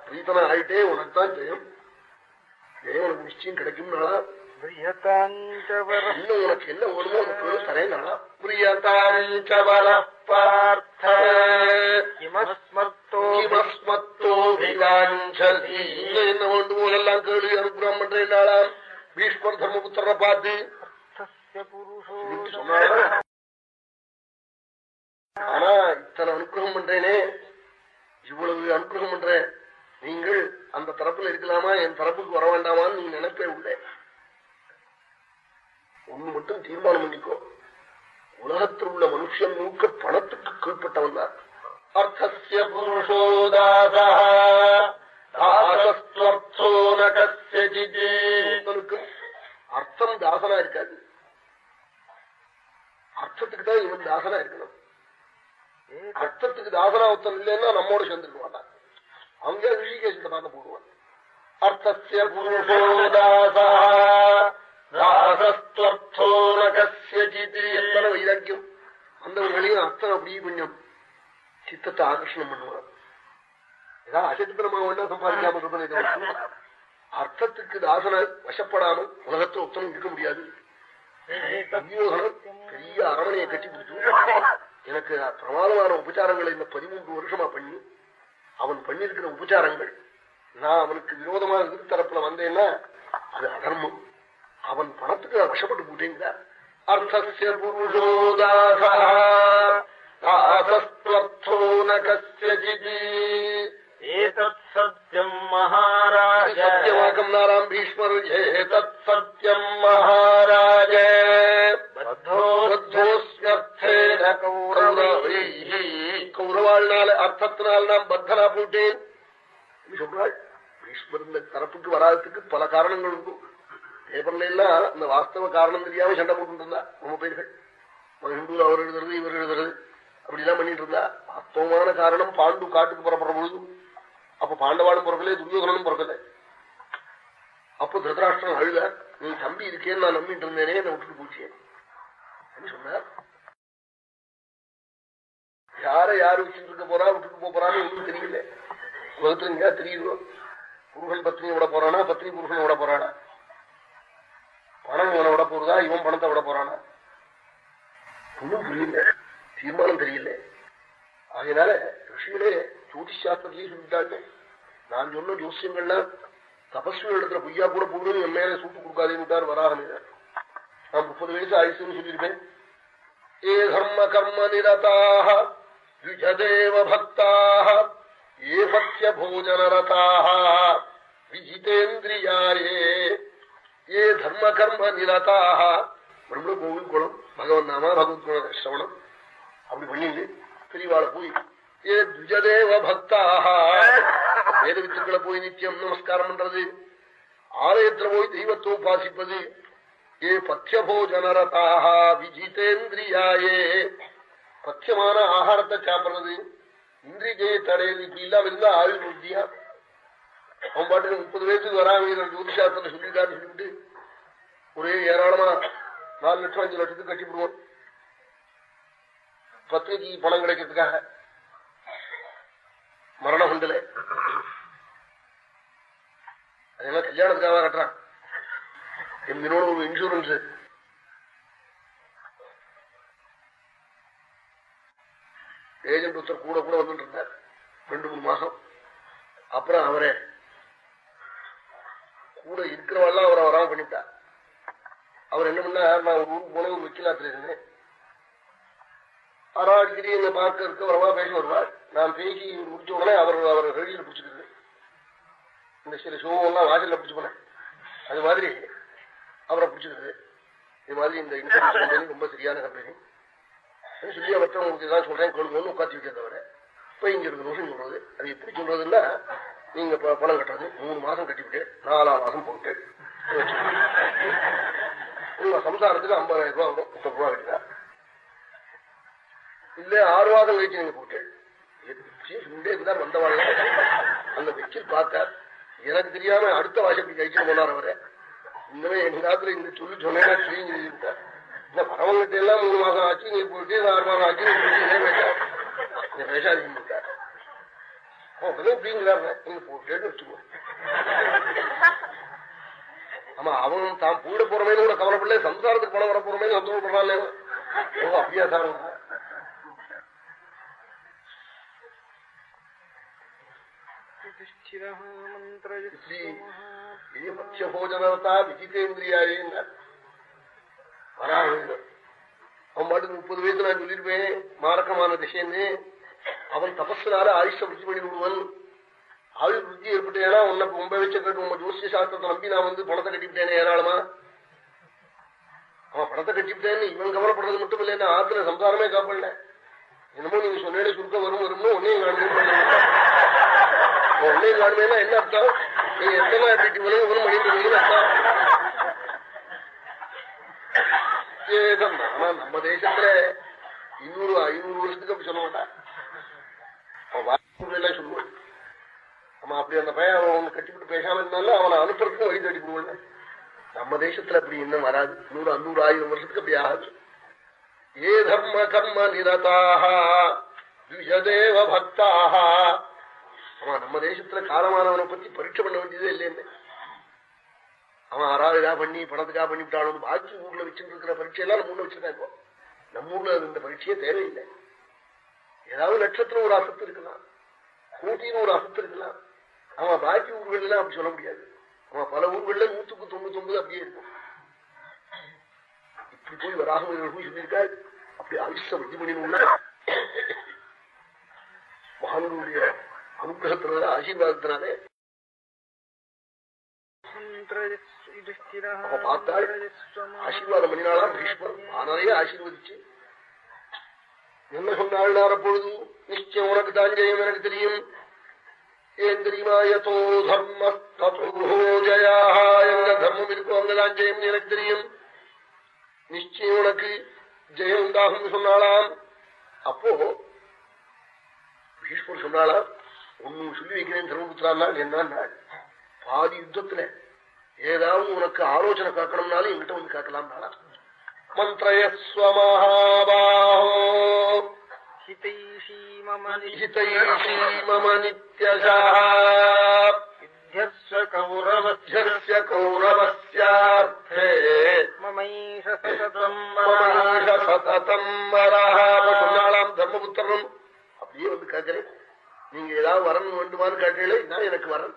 பிரீத்தனா ஆயிட்டே மேல நிச்சயம் கிடைக்கும் நாளா இன்னும் உனக்கு என்ன ஒண்ணுமோ உனக்கு தரேன் நாளா இன்னும் என்ன வேண்டுமோ? எல்லாம் கேளு அனுகிரகம் பண்றேன் நாளா பீஷ்மர் தர்மபுத்திர பார்த்து ஆனா இத்தனை அனுகிரகம் பண்றேனே. இவ்வளவு அனுகிரகம் பண்றேன். நீங்கள் அந்த தரப்புல இருக்கலாமா? என் தரப்புக்கு வர வேண்டாமான்னு நீங்க நினைப்பே உள்ள ஒண்ணு மட்டும் தீர்மானம் பண்ணிக்கோ. உலகத்தில் உள்ள மனுஷன் முழுக்க பணத்துக்கு கீழ்பட்டவன் தான். அர்த்தசிய புருஷோதாசா தாசஸ்வர்த்தோ ந கஸ்யஜித். ஒருத்தனுக்கு அர்த்தம் தாசனா இருக்காது. அர்த்தத்துக்கு தான் இவன் தாசனா இருக்கணும். அர்த்தத்துக்கு தாசனா ஒருத்தன் இல்லைன்னா நம்மோட சேர்ந்துருக்க மாட்டான். அவங்க ரிஷிகேஷத்தை பார்க்க போடுவாங்க. அர்த்தசிய புருஷோ தாசா எத்தனை வைராக்கியம். அந்த ஒரு வழியும் அர்த்தம் அப்படியே கொஞ்சம் சித்தத்தை ஆகர்ஷணம் பண்ணுவான் ஏதாவது அசத்திரமா வேணா சம்பாதிக்காம இருப்பதை அர்த்தத்துக்கு தாசன வசப்படாமல் உலகத்துல உத்தரம் இருக்க முடியாது. பெரிய அரவணையை கட்டி கொடுத்து எனக்கு பிரமாதமான உபச்சாரங்களை இந்த பதிமூன்று வருஷமா பண்ணி அவன் பண்ணிருக்கிற உபச்சாரங்கள். நான் அவனுக்கு விரோதமா எதிர் தரப்புல வந்தேன்னா அது அதர்மம் அவன் பணத்துக்கு வசப்பட்டு போட்டேங்கிறார். அர்த்தசிய புருஷோதாசா. ந கஸ்யஜித். ஏதத்சத்யம் மகாராஜ சத்தியமாக்கம் நாராம் பீஷ்மர் ஏதத்சத்யம் மகாராஜ பத்தோஸ்மர்த்தேன கௌரவை கௌரவாழ்னால அர்த்தத்தினால் நாம் பத்தனா போட்டேன் சொல்றாள் பீஷ்மர் தரப்புக்கு வராததுக்கு பல காரணங்கள் உண்டு பேப்பர்ல எல்லாம் இந்த வாஸ்தவ காரணம் தெரியாம சண்டை போட்டு இருந்தா நம்ம பேர்கள் ஹிந்து அவர் எழுதுறது இவர் எழுதுறது அப்படிலாம் பண்ணிட்டு இருந்தா வாஸ்தவமான காரணம் பாண்டு காட்டுக்கு புறப்படுற பொழுது அப்ப பாண்டவாளும் பிறக்கல துரியோகனும் பிறக்கல அப்போ திருதராஷ்டிரம் அழுத நீ தம்பி இருக்கேன்னு நான் நம்பிட்டு இருந்தேனே என்ன விட்டுட்டு போச்சு. அப்படின்னு சொன்னார். யார யாரு வச்சுட்டு இருக்க போறா விட்டுட்டு போறான்னு ஒன்றும் தெரியல. உலகத்துல எங்கயா தெரியுதோ? புருஷன் பத்னி விட போறானா பத்னி புருஷனை விட போறானா? பணம் இவனை விட போறதா இவன் பணத்தை விட போறானா? ஒன்றும் புரியல. தீர்மானம் தெரியல. அதனால ரிஷிகளே ஜோதிஷ் சாஸ்திரத்திலேயே சொல்லிட்டாங்க நான் சொன்ன ஜோசியங்கள்லாம் தபஸ்வி இடத்துல பொய்யா கூட போடுறது என் மேல சூட்டு கொடுக்காதேன்னு வராகமே நான் முப்பது வயசு ஆயுசுன்னு சொல்லியிருப்பேன். ஏ கர்ம கர்ம நிரதாக யுஜதேவ பக்தாக ஏ பத்திய போஜனரதாக விஜிதேந்திரியாயே. ஏ தர்ம கர்ம நிரதாக பிரம்ம கோவில் குளம் பகவன் நாமா பகவத் குண சிரவணம் அப்படி பண்ணிட்டு பெரியவாளை போய் ஏ துஜதேவ பக்தாக வேத வித்துக்களை போய் நித்தியம் நமஸ்காரம் பண்றது. ஆலயத்துல போய் தெய்வத்தை உபாசிப்பது. ஏ பத்தியபோஜனரதாக விஜிதேந்திரியாயே. பத்தியமான ஆகாரத்தை சாப்பிடுறது. இந்திரிஜே தடையது இப்படி இல்லாம இருந்தா ஆயுள் புத்தியா அவன் பாட்டுக்கு முப்பது வயசுக்கு வராம ஜோதிஷாஸ்திரம் சொல்லிட்டான்னு சொல்லிவிட்டு ஒரே ஏராளமா நாலு லட்சம் அஞ்சு லட்சத்துக்கு கட்டிவிடுவோம். பத்னிக்கு பணம் கிடைக்கிறதுக்காக. மரணம் குண்டல அதெல்லாம் கல்யாணத்துக்காக கட்டுறான். எம்பினோட ஒரு இன்சூரன்ஸ் ஏஜென்ட் ஒருத்தர் கூட கூட வந்துட்டு இருந்தார். ரெண்டு மூணு மாசம். அப்புறம் அவரே கூட இருக்கிறவெல்லாம் அவரை வராம பண்ணிட்டார். அவர் என்ன பண்ணார் நான் ஒரு ஊருக்கு போன ஒரு வக்கீலாத்துல இருந்தேன். ஆனா என்ன பார்க்கறதுக்கு இருக்க பேசி வருவார். நான் பேசி முடிச்ச உடனே அவர் அவர் வெளியில பிடிச்சிக்கிறது இந்த சில சோகம்லாம் வாசல்ல பிடிச்சு போனேன். அது மாதிரி அவரை பிடிச்சிக்கிறது இது மாதிரி இந்த இன்சூரன்ஸ் கம்பெனி ரொம்ப சரியான கம்பெனி சொல்லி அவர்கிட்ட உங்களுக்கு ஏதாவது சொல்றேன் கொள்ளுங்கன்னு உட்காந்து வைக்கிறத விட இப்ப இங்க இருக்கணும்னு சொல்றது அது எப்படி சொல்றதுன்னா நீங்க பணம் கட்டுறது மூணு மாசம் கட்டிவிட்டு நாலாம் மாசம் போட்டு. உங்க சம்சாரத்துக்கு ஐம்பதாயிரம் ரூபாய் வரும் முப்பது ரூபாய் கட்டினா இல்ல ஆறு மாதம் கழிச்சு நீங்க போட்டு சுண்டே வந்தவாள். அந்த வெச்சில் பார்த்தார். எனக்கு தெரியாம அடுத்த வாசப்படி கழிச்சு போனார் அவரை. இன்னமே எங்க காலத்துல இந்த சொல்லி சொன்னேன்னா இருந்தார் இந்த பரவங்கிட்ட எல்லாம் மூணு மாசம் ஆச்சு நீ போயிட்டு ஆறு மாசம் ஆச்சு நீ போயிட்டு இதே நீ பேசாதீங்க உடனே நீங்க போட்டேன்னு வச்சுக்கோ ஆமா அவன் தான் கூட போறமேனு கூட கவலைப்படல. சம்சாரத்துக்கு பணம் வர போறமேனு சந்தோஷப்படுறான் ஓ அப்படியா சார்? யுதிஷ்டிரः மந்திரயுக்தமः இது மத்திய போஜனவதா விஜிதேந்திரியாயே வராங்க அவன் பாட்டுக்கு முப்பது வயசு நான் சொல்லியிருப்பேன் மாரக்கமான திசைன்னு அவன் தபஸ்னால ஆயுஷ விருத்தி பண்ணி விடுவன் ஆயுள் விருத்தி ஏற்பட்டேனா உன்னை ரொம்ப வச்ச கேட்டு உங்க ஜோசிய சாஸ்திரத்தை நம்பி நான் வந்து பணத்தை கட்டிவிட்டேனே ஏராளமா அவன் பணத்தை கட்டிவிட்டேன்னு இவன் கவலைப்படுறது மட்டும் இல்லைன்னா ஆத்துல சம்சாரமே காப்படல என்னமோ நீங்க சொன்னே சுருக்கம் வரும் வருமோ உன்னையும் காணுமே உன்னையும் காணுமேனா என்ன அர்த்தம்? நீ எத்தனை கட்டி வரும் வரும் பண்ணிட்டு அர்த்தம்? ஏதம் ஆனா நம்ம தேசத்துல இன்னொரு ஐநூறு வருஷத்துக்கு அப்படி சொல்ல மாட்டான். அவன் சொல்லுவான். அவன் அப்படி அந்த பையன் அவன் கட்டிவிட்டு பேசாம இருந்தாலும் அவனை அனுப்புறதுக்கு வழி தேடி போடுவான் நம்ம தேசத்துல அப்படி இன்னும் வராது. நூறு அந்நூறு ஆயிரம் வருஷத்துக்கு அப்படி ஆகாது. ஏ தர்ம கர்ம நிரதாக பக்தாக அவன் நம்ம தேசத்துல காலமானவனை பத்தி பரீட்சை பண்ண வேண்டியதே இல்லைன்னு. அவன் இதா பண்ணி பணத்துக்கா பண்ணிவிட்டாலும் பாக்கி ஊர்ல வச்சுட்டு இருக்கிற பரீட்சையெல்லாம் நம்ம ஊர்ல வச்சிருக்காங்க நம்ம ஊர்ல இந்த பரீட்சையே தேவையில்லை. ஏதாவது நட்சத்திரம் ஒரு அசத்து இருக்கலாம். கூட்டின்னு ஒரு அசத்து இருக்கலாம். அவன் பாக்கி ஊர்கள் எல்லாம் அப்படி சொல்ல முடியாது. அவன் பல ஊர்கள்ல நூத்துக்கு தொண்ணூத்தி ஒன்பது அப்படியே இருக்கும். இப்படி போய் வராகவர்கள் போய் சொல்லியிருக்காரு. அப்படி அவிச விதி பண்ணினா மகான்களுடைய அனுகிரகத்தினால ஆசீர்வாதத்தினாலே அவன் பார்த்தாள். ஆசீர்வாதம் பண்ணினாலாம் பீஷ்மர் ஆனாலே ஆசீர்வதிச்சு. என்ன சொன்னாள் அப்பொழுது நிச்சயம் உனக்கு தான் ஜெயம் எனக்கு தெரியும். ஏன் தெரியுமா? யதோ தர்ம ஜயா எங்க தர்மம் இருக்கோ அங்கதான் ஜெயம் எனக்கு தெரியும். நிச்சயம் உனக்கு ஜெயம் உண்டாகும் சொன்னாலாம் அப்போ பீஷ்மர் சொன்னாலாம் ஒன்னு சொல்லி வைக்கிறேன் தர்மபுத்திரானால் என்னாள் பாதி யுத்தத்துல ஏதாவது உனக்கு ஆலோசனை காக்கணும்னாலும் எங்கிட்ட வந்து காக்கலாம் நாளா மந்திரயஸ்வமஹாபாஹோரவஸ்யாம் தர்மபுத்திரனும் அப்படியே வந்து காக்கிறேன் நீங்க ஏதாவது வரணும் வேண்டுமான்னு கேட்டீங்களே நான் எனக்கு வரேன்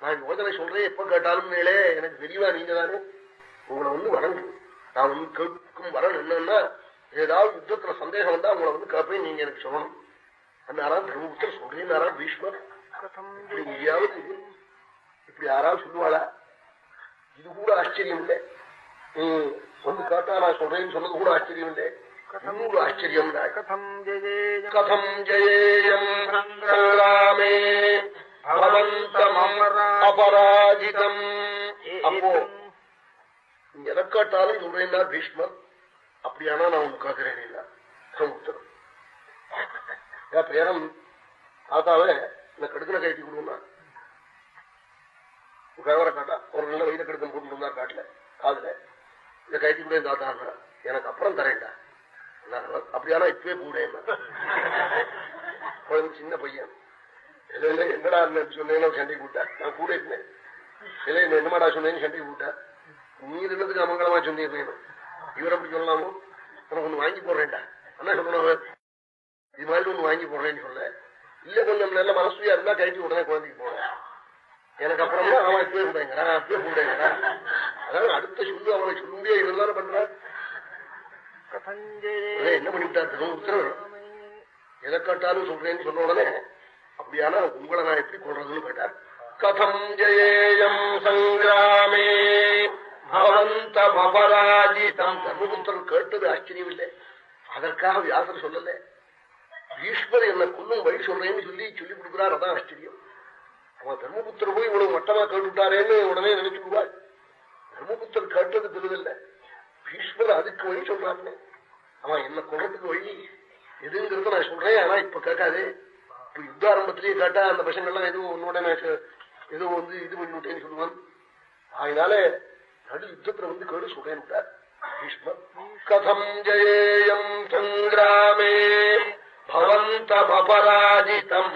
நான் யோஜனை சொல்றேன் எப்ப கேட்டாலும் நீளே எனக்கு தெரியவா நீங்க தானே. உங்களை வந்து வரணும் நான் வந்து கேட்கும் வரணும் என்னன்னா ஏதாவது யுத்தத்துல சந்தேகம் வந்தா உங்களை வந்து கேட்பேன் நீங்க எனக்கு சொல்லணும். அன்னாரா தர்மபுத்தர் சொல்றேன் நாரா பீஷ்மர். எங்கேயாவது இப்படி யாராவது சொல்லுவாளா? இது கூட ஆச்சரியம் இல்லை வந்து கேட்டா நான் சொல்றேன்னு சொன்னது கூட ஆச்சரியம் இல்லை ஒரு ஆச்சரியம் கதம் ஜயேயம் சங்கிராமே அபராஜிதம் அப்போ எதற்காட்டாலும் சொல்றேன்னா பீஷ்மர் அப்படியானா நான் உனக்கு இல்ல. சமுத்திரம் என் பேரன் தாத்தாவே இந்த கடுக்கனை கட்டி கொடுங்கண்ணா கவரை காட்டா ஒரு நல்ல வயிறு கடுக்கன் போட்டு இருந்தார் காட்டுல. காதுல இதை கட்டி கூட தாத்தா எனக்கு அப்புறம் தரேன்டா. அப்படியானா இப்பவே போடேன் குழந்தை சின்ன பையன். இல்ல என்னடா சொன்னேன்னு சண்டை கூட்டார் நான் கூட இருந்தேன். இல்ல என்னமாடா சொன்னேன்னு சண்டை கூட்டார் நீ இருந்ததுக்கு அமங்கலமா சொன்னீங்க பையனும் இவர் அப்படி சொல்லலாமோ? உனக்கு ஒண்ணு வாங்கி போடுறேன்டா. என்ன சொல்லணும் இது மாதிரி ஒண்ணு வாங்கி போடுறேன்னு சொல்ல. இல்ல கொஞ்சம் நல்ல மனசுயா இருந்தா கைட்டி உடனே குழந்தைக்கு போடுறேன். எனக்கு அப்புறம் அவன் இப்பவே கூடங்கிறான் அப்பவே கூட அதாவது அடுத்த சொல்லு அவனை சொல்லும்படியே இருந்தாலும் பண்றான். என்ன பண்ணிவிட்டார் திருமூர்த்தர் எதை கேட்டாலும் சொல்றேன்னு சொன்ன உடனே அப்படியானா உங்களை நான் எப்படி கொள்றதுன்னு கேட்டார். கதம் ஜெயேயம் சங்கிராமே பவந்தம் அபராஜிதம் தர்மபுத்திரன் கேட்டது ஆச்சரியம் இல்லை அதற்காக வியாசர் சொல்லல. ஈஸ்வர் என்ன கொல்லும் வழி சொல்றேன்னு சொல்லி சொல்லி கொடுக்கிறார் அதான் ஆச்சரியம். அவன் தர்மபுத்திர போய் இவ்வளவு மட்டமா கேட்டுட்டாரேன்னு உடனே நினைச்சுடுவாள் தர்மபுத்தர் கேட்டது பெருதில்லை ஈஸ்வரர் அதுக்கு வழி சொல்றாங்க அவன் என்ன கொள்றதுக்கு வழி? எதுங்கிறத நான் சொல்றேன் ஆனா இப்ப கேட்காது. இப்ப யுத்த ஆரம்பத்திலேயே கேட்டா அந்த பசங்கள்லாம் எதுவும் உன்னோட நான் ஏதோ வந்து இது பண்ணிவிட்டேன்னு சொல்லுவான் அதனால நடு யுத்தத்துல வந்து கேடு சொல்றேன் கதம் ஜெயம் சங்கிராமே பவந்தமபராஜிதம்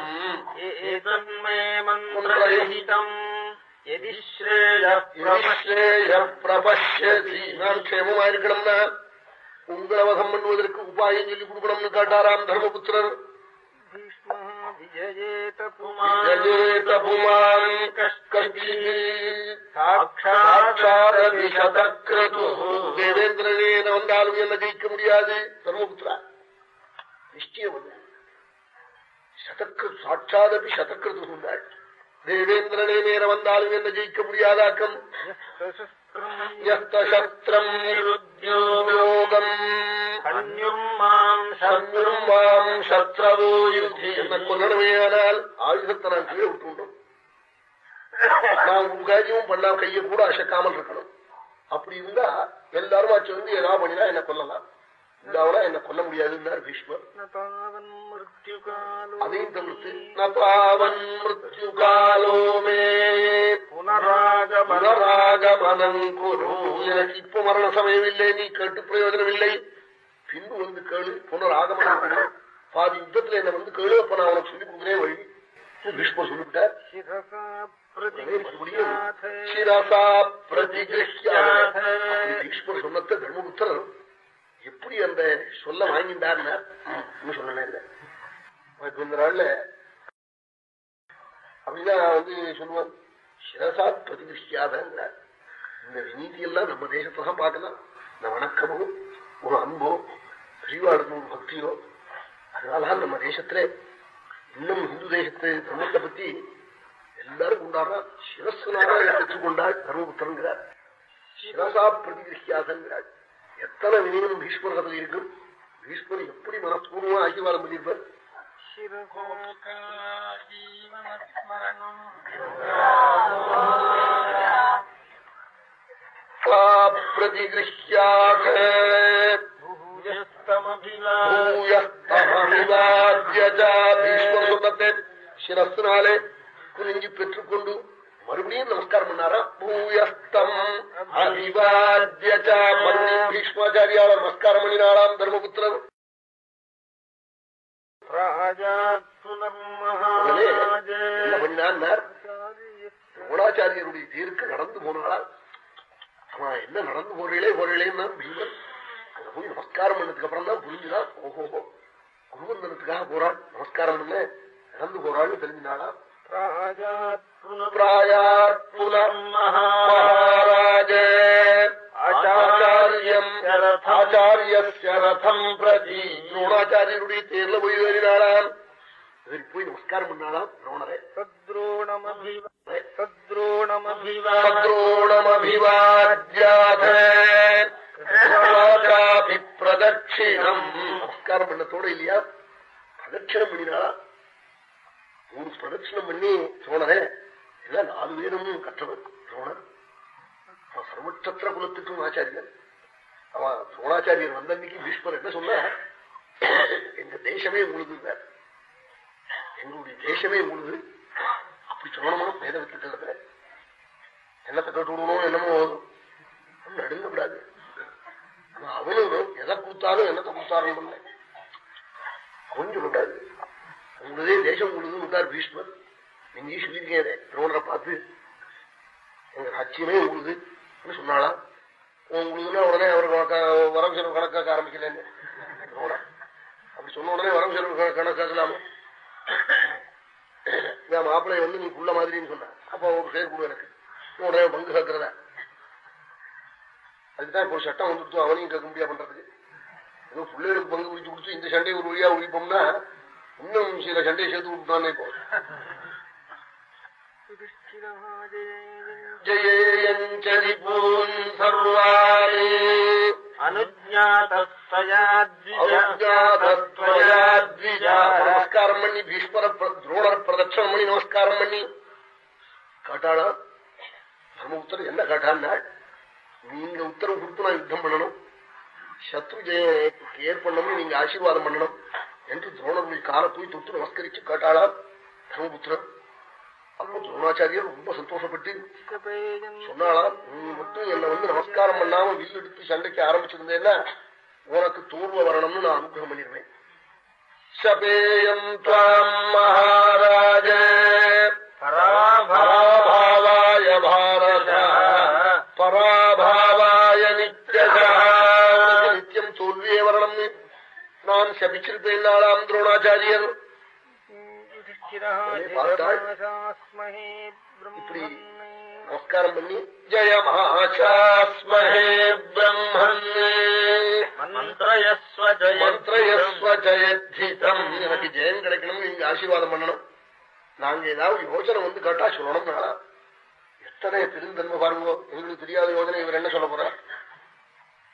ஏதன்மே மந்திரகிதம் க்ஷேமமா இருக்கணும்னா உங்களை வசம் பண்ணுவதற்கு உபாயம் சொல்லி கொடுக்கணும்னு காட்டாராம் தர்மபுத்திரர். தேவேந்திரனே வந்தாலும் என்ன ஜெயிக்க முடியாது தர்மபுத்திரா? நிச்சயம் சதக்கிரு சாட்சாதபி சதக்கிருத்து சொன்னாள் தேவேந்திரனே நேரம் வந்தாலும் என்ன ஜெயிக்க முடியாதாக்கம்? என்ன கொல்லணுமேயானால் ஆயுதத்தை நான் கீழே விட்டுண்டோம் நான் ஒரு காரியமும் பண்ணலாம் கையை கூட அசைக்காமல் இருக்கணும். அப்படி இருந்தா எல்லாரும் சேர்ந்து ஏதாவது பண்ணினா என்ன கொல்லலாம்? இல்லாவளா என்ன கொல்ல முடியாதுன்னார் பீஷ்மர். அதையும் தவிர்த்து நதாவன் மிருத்யு காலோமே புனராகமனம் எனக்கு இப்ப மரண சமயம் இல்லை நீ கேட்டு பிரயோஜனம் இல்லை பின்பு வந்து கேளு புனராகமனம் பாதி யுத்தத்துல என்ன வந்து கேளு அப்ப நான் உனக்கு சொல்லி கொடுக்குறே வழி பீஷ்மர் சொல்லிவிட்டார்? பீஷ்மர் சொன்னத்தை தர்மபுத்தர் எப்படி அந்த சொல்ல வாங்கிட்டார்னா இன்னும் சொல்லல இந்த நாள்ல அப்படின்னா வந்து சொல்லுவான் சிரசா பிரதிகிருஷ்யாதங்கிறார் இந்த விநீதி எல்லாம் நம்ம தேசத்துல தான் பார்க்கலாம். இந்த வணக்கமோ ஒரு அன்போ பிரிவாடுறது ஒரு பக்தியோ அதனாலதான் நம்ம தேசத்துல இன்னும் இந்து தேசத்து தர்மத்தை பத்தி எல்லாரும் கொண்டாடுறா. சிரஸ்னால பெற்றுக்கொண்டாள் தர்மபுத்திரங்கிறார் சிரசா பிரதிகிரியாதங்கிறாள் எத்தனை வினயம் பீஷ்மர் கதை இருக்கும். பீஷ்மர் எப்படி மனப்பூர்வமா ஆசீர்வாதம் பண்ணியிருப்பார் பிரதிகிருஷ்யாத பீஷ்மர் சொன்னத்தை சிரஸ்னாலே குனிஞ்சி பெற்றுக்கொண்டு மறுபடியும் நமஸ்காரம் பண்ணாரா? பூயஸ்தம். அபிவாத்யச்ச மறுபடியும் பீஷ்மாச்சாரியால நமஸ்காரம் பண்ணினாராம் பண்ணினார் துரோணாச்சாரியருடைய தேருக்கு நடந்து போனாளா அவன் என்ன நடந்து போறீங்களே போறீங்களேன்னு பீமன் அங்க போய் நமஸ்காரம் பண்ணதுக்கு அப்புறம் தான் புரிஞ்சுதான் ஓஹோ குருவந்தனத்துக்காக போறாள் நமஸ்காரம் பண்ண நடந்து போறாள்னு தெரிஞ்சினாளா மகாராஜ ஆச்சாரியம் ஆச்சாரியஸ்ய ரதம் பிரதி துரோணாச்சாரியருடைய தேர்ல போய் ஏறினாளாம் இதற்கு போய் நமஸ்காரம் பண்ணாளாம் துரோணரை சத்ரோணமபிவாத்யாத பிரதட்சிணம் நமஸ்காரம் பண்ணத்தோட இல்லையா பிரதட்சிணம் பண்ணினாளா ஒரு பிரதட்சிணம் பண்ணி துரோணரே எல்லாம் நாலு பேரும் கற்றவர் சோழர் அவன் சர்வட்சத்திர குலத்துக்கும் ஆச்சாரியன். அவன் சோழாச்சாரியர் வந்த அன்னைக்கு பீஷ்மர் என்ன சொன்ன எங்க தேசமே முழுது எங்களுடைய தேசமே முழுது. அப்படி சொல்லணுமா வேத வித்துக்களத்துல என்னத்தை கேட்டு விடணும் என்னமோ நடுங்க விடாது அவனும் எதை கொடுத்தாலும் என்னத்தை கொடுத்தாலும் பண்ண கொஞ்சம் விடாது உங்களுதே தேசம் உங்களுக்கு விட்டார் பீஷ்மர். நீங்க சொல்லியிருக்கேன் துரோணரை பார்த்து எங்க ராஜ்யமே உங்களுது சொன்னாளா? உங்களுதுன்னா உடனே அவர் வரவு செலவு கணக்காக்க ஆரம்பிக்கலன்னு. துரோணர் அப்படி சொன்ன உடனே வரவு செலவு கணக்காக்கலாமா. என் மாப்பிள்ளை வந்து நீ புள்ள மாதிரின்னு சொன்ன. அப்ப ஒரு பேர் கொடு எனக்கு. உடனே பங்கு கேட்கறதா? அதுதான் இப்போ சட்டம் வந்துடுத்தோம் அவனையும் கேட்க முடியாது பண்றதுக்கு? ஏதோ பிள்ளைகளுக்கு பங்கு பிடிச்சு கொடுத்து இந்த சண்டையை ஒரு வழியா ஒழிப்போம்னா இன்னும் சில சண்டையை சேர்த்து விட்டுட்டானே இப்போ. ஜெயஞ்சரிபூன் சர்வாணி நமஸ்காரம் பண்ணி பீஷ்மர துரோணர பிரதட்சணம் பண்ணி நமஸ்காரம் பண்ணி. காட்டாளா? தர்மபுத்தர் என்ன காட்டான்னா நீங்க உத்தரவு கொடுத்து நான் யுத்தம் பண்ணணும். சத்ரு ஜெயம் ஏற்படணும் நீங்க ஆசீர்வாதம் பண்ணணும். என்று துரோணருடைய கால போய் தொட்டு நமஸ்கரிச்சு கேட்டாளாம். தர்மபுத்திரன் அப்போ துரோணாச்சாரியர் ரொம்ப சந்தோஷப்பட்டு சொன்னாலாம் நீ மட்டும் என்னை வந்து நமஸ்காரம் பண்ணாம வில் எடுத்து சண்டைக்கு ஆரம்பிச்சிருந்தேன்னா உனக்கு தோல்வ வரணும்னு நான் அனுகிரகம் பண்ணிடுவேன். சபேயம் தாம் மகாராஜ. நான் சபிச்சிருப்பேன் நாளாம் துரோணாச்சாரியர் இப்படி நமஸ்காரம் பண்ணி ஜயமாச்சாஸ்மஹே பிரம்மன்னே மந்திரயஸ்வ மந்திரயஸ்வ ஜெயத்திதம் எனக்கு ஜெயம் கிடைக்கணும் நீங்க ஆசீர்வாதம் பண்ணணும் நாங்க ஏதாவது யோசனை வந்து கேட்டா சொல்லணும் நாளா எத்தனை பெருந்தன்மை பாருங்க எங்களுக்கு தெரியாத யோசனை இவர் என்ன சொல்ல போறார்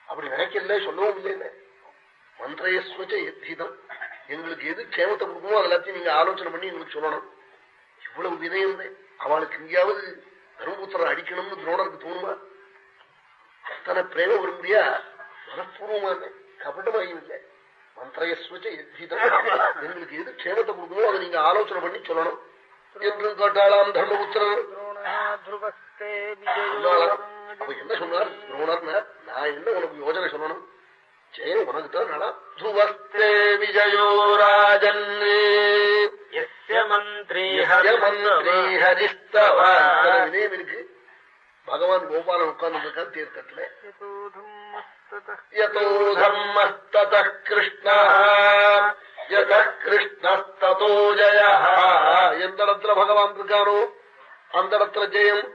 அப்படி நினைக்கல சொல்லவும் இல்லைன்னு மந்திரேஸ்வச்ச எத்திதம் எங்களுக்கு எது கேமத்தை கொடுக்குமோ எல்லாத்தையும் நீங்க ஆலோசனை பண்ணி எங்களுக்கு சொல்லணும். இவ்வளவு வினயம் அவளுக்கு எங்கேயாவது தர்மபுத்திரம் அடிக்கணும்னு துரோணருக்கு தோணுமா? அத்தனை பிரேம விரும்பியா? மனப்பூர்வமா கபட்டமாயும் இல்லை மந்திரேஸ்வச்ச எத்திதம் எங்களுக்கு எது கேமத்தை கொடுக்குமோ அதை நீங்க ஆலோசனை பண்ணி சொல்லணும் என்று தர்மபுத்திரம் தர்மபுத்திரன். என்ன சொன்னார்? துரோணர் நான் என்ன உனக்கு யோஜனை சொல்லணும்? ஜெயம் உனக்கு தான் நடா துவஸ்தே விஜயோ ராஜன் வினயம் இருக்கு. பகவான் கோபாலன் உட்கார்ந்து இருக்கான் தர்மஸ்தத கிருஷ்ணா. ஜய. எந்த இடத்துல பகவான் இருக்கானோ அந்த இடத்துல ஜெயம்.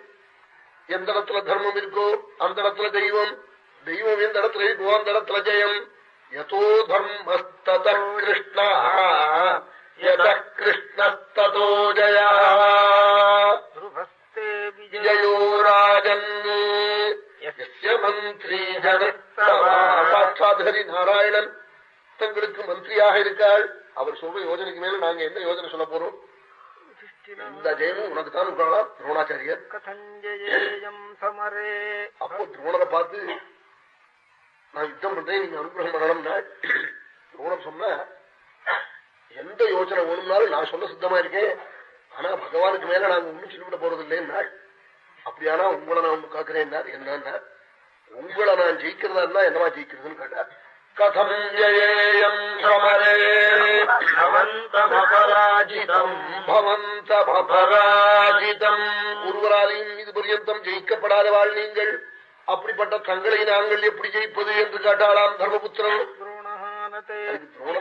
எந்த இடத்துல தர்மம் இருக்கோ அந்த இடத்துல தெய்வம். தெய்வம் எந்த இடத்துல இருக்குவோ அந்த இடத்துல ஜெயம் யதோ தர்மஸ்தத கிருஷ்ணா யத கிருஷ்ணஸ்ததோ ஜயா விஜயோ ராஜன் மந்திரி சாட்சாத் ஹரி நாராயணன் தங்களுக்கு மந்திரியாக இருக்காள் அவர் சொல்ற யோஜனைக்கு மேல நாங்க என்ன யோஜனை சொல்ல போறோம் இந்த ஜெயமும் உனக்கு தான் துரோணாச்சாரியர் அப்போ துரோணரை பார்த்து நான் யுத்தம் பண்றேன் நீங்க அனுகிரகம் பண்ணணும்னா துரோணர் சொன்ன எந்த யோசனை வேணும்னாலும் நான் சொல்ல சித்தமா இருக்கேன். ஆனா பகவானுக்கு மேல நாங்க ஒண்ணும் சொல்லிவிட போறது இல்லைன்னா அப்படியானா உங்களை நான் ஒண்ணு காக்குறேன் என்னன்னா உங்களை நான் ஜெயிக்கிறதா இருந்தா என்னவா ஜெயிக்கிறதுன்னு கேட்டார். கதம் ஜெயம் சமரே பவந்தமபராஜிதம் பவந்தபராஜிதம் ஒருவராலையும் இது பரியந்தம் ஜெயிக்கப்படாதவாள் நீங்கள். அப்படிப்பட்ட தங்களை நாங்கள் எப்படி ஜெயிப்பது என்று கேட்டாளாம் தர்மபுத்திரன்.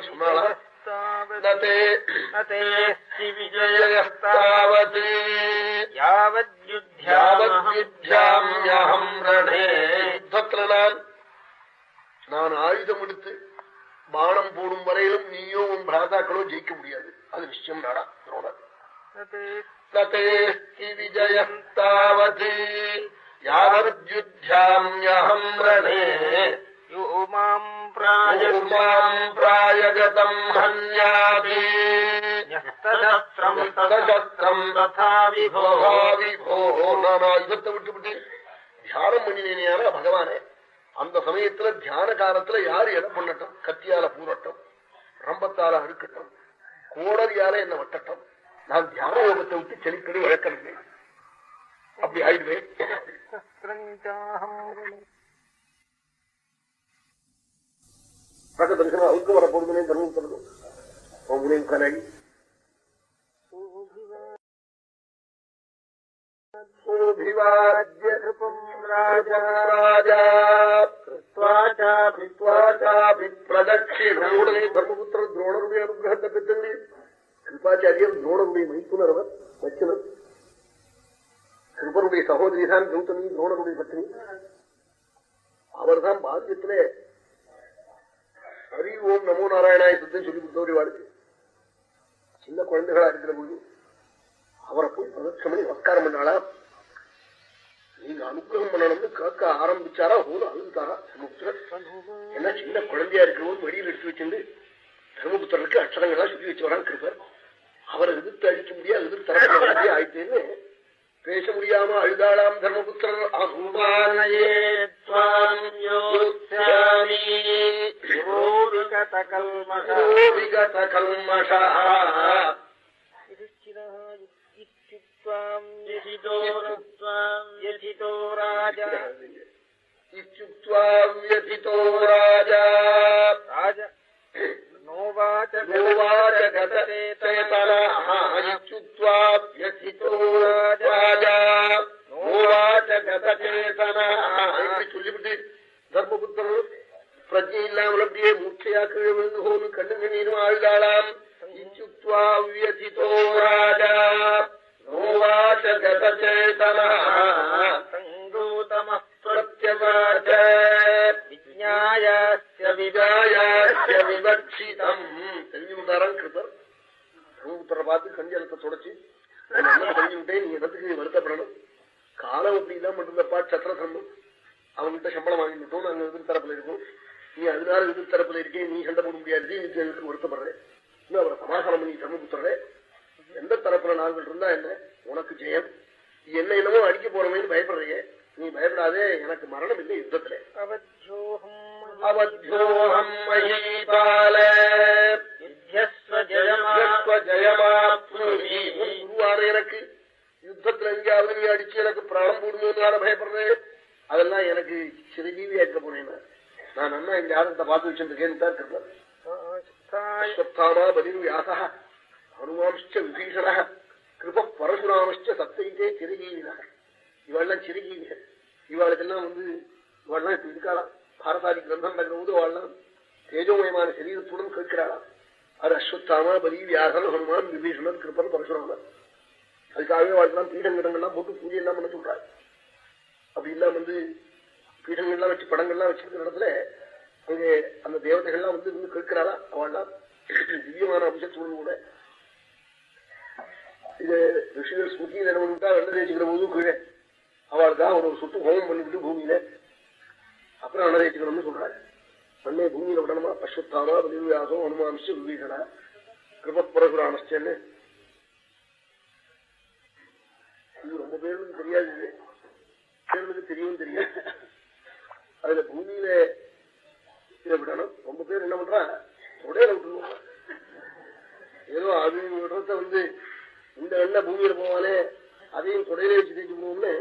சொன்னாலாம் தாவத் நான் ஆயுதம் எடுத்து பானம் போடும் வரையிலும் நீயோ உன் பிராதாக்களோ ஜெயிக்க முடியாது. அது நிச்சயம் நாடா துரோணர் நதேஸ்தி விஜயஸ்தாவது யாவத்யுத்யாம்யஹம் ரணே யோ மாம் மாம் பிராயகதம் யஸ்தசஸ்ரம் தசஸ்திரம் ததா விபோ விபோ நான் யுத்தத்தை விட்டுவிட்டு தியானம் பண்ணினேனா பகவானே அந்த சமயத்துல தியான காலத்துல யாரு எதை பண்ணட்டும்? கத்தியால பூரட்டும். ரம்பத்தால அறுக்கட்டும். கோடரியால என்ன வட்டட்டும். நான் தியான யோகத்தை விட்டு செழிப்படி வழக்கணுமே அப்படி ஆயிடுவேன் பக்க தரிசனம் அவருக்கு வர பொழுதுனே தர்மம் சொல்லணும் உங்களையும் கலை பிரதட்சிணோடனே தர்மபுத்திர துரோணருடைய அனுகிரகத்தை பெற்று கிருபாச்சாரியர் துரோணருடைய மைத்துனர் அவர் வச்சனர் கிருபருடைய சகோதரி தான் கௌதமி துரோணருடைய பத்னி அவர்தான் பாக்கியத்திலே ஹரி ஓம் நமோ நாராயணாய சுத்தம் சொல்லி கொடுத்தவரி வாழ்க்கை சின்ன குழந்தைகளா இருக்கிற போது அவரை போய் பிரதட்சம் பண்ணி நமஸ்காரம் பண்ணாளா? நீங்க அனுகிரகம் பண்ணணும்னு கேட்க ஆரம்பிச்சாரா? போதும் அழுந்தாரா தர்மபுத்திரர். என்ன சின்ன குழந்தையா இருக்கிறவங்க வெளியில் எடுத்து வச்சிருந்து தர்மபுத்திரருக்கு அக்ஷரங்களா சொல்லி வச்சு வரான் கிருப்பர் அவரை எதிர்த்து அழிக்க முடியாது எதிர்த்து தரப்பட ஆயிட்டேன்னு பேச முடியாம அழுதாளாம் தர்மபுத்திரர். அகுமானயே துவாம் யோத்யாமி விகத சொல்லிவிட்டு தர்மபுத்தர் பிரஜை இல்லாமல் அப்படியே மூர்ச்சையா கீழே விழுந்து போன கண்ணுங்க நீனும் ஆழ்ந்தாளாம் இச்சுத்வாசிதோ ராஜா நோவாச்ச கதச்சேதனா விவக்ஷிதம் தெரிஞ்சு விட்டாராம் கிருப்பர் தர்மபுத்திர பார்த்து கஞ்சலத்தை தொடச்சு நான் என்ன செஞ்சு விட்டேன் நீ இடத்துக்கு வருத்தப்படணும் காலம் அப்படி இல்லாம இருந்தப்பா சத்திரசம்பம் அவன்கிட்ட சம்பளம் வாங்கிட்டோம் நாங்க எதிர் தரப்புல இருக்கோம் நீ அதனால எதிர் தரப்புல இருக்கேன் நீ சண்டை போட முடியாது எனக்கு வருத்தப்படுறேன் இன்னும் அவரை சமாதானம் பண்ணி தர்மபுத்திரே எந்த தரப்புல நாங்கள் இருந்தா என்ன? உனக்கு ஜெயம். நீ என்ன என்னமோ அடிக்க போறவன்னு பயப்படுறீங்க நீ பயப்படாதே எனக்கு மரணம் இல்லை யுத்தத்துல. அவத்யோகம் மகிபால குருவாரு எனக்கு யுத்தத்துல எங்கேயாவது நீ அடிச்சு எனக்கு பிராணம் போடுவேன்னு பயப்படுறேன். அதெல்லாம் எனக்கு சிறுஜீவி ஏற்க போறேன் நான் அண்ணா எங்க யாரும் பார்த்து வச்சுருக்கேன்னு தான் ராமாபதி அஸ்வத்தாமா வியாசன் ஹனுமான் விபீஷணன் கிருப்பன் பரசுராமன் அதுக்காகவே வாழ்க்கலாம் பீடங்கிடங்கள்லாம் போட்டு பூஜை எல்லாம் பண்ண சொல்றாரு. அப்படி இல்லாம வந்து பீடங்கள்லாம் வச்சு படங்கள்லாம் வச்சிருக்கிற இடத்துல அங்கே அந்த தேவதைகள்லாம் வந்து இருந்து கேட்கிறாளா அவள்லாம் திவ்யமான அம்சத்தோடு கூட. இது ரிஷிகள் ஸ்மிருதி என்ன வெள்ள தேய்ச்சிக்கிற போதும் கீழே. அவளுக்காக ஒரு சுட்டு ஹோமம் பண்ணிவிட்டு பூமியில. அப்புறம் வெள்ள தேய்ச்சிக்கணும்னு சொல்றாரு. மண்ணே பூமியில விடணுமா அஸ்வத்தாமா பலிவியாசம் ஹனுமான்ஷ விபீஷனா கிருபரகுராமஸ்டன்னு இது ரொம்ப பேருக்கும் தெரியாது பேருக்கு தெரியும் தெரியும் அதுல பூமியில இதை விடணும் ரொம்ப பேர் என்ன பண்றான் உடையில விட்டுருவோம் ஏதோ அது விடுறத வந்து இந்த வெள்ள பூமியில போவானே அதையும் தொடையில வச்சு தேய்ச்சி போவோம்னு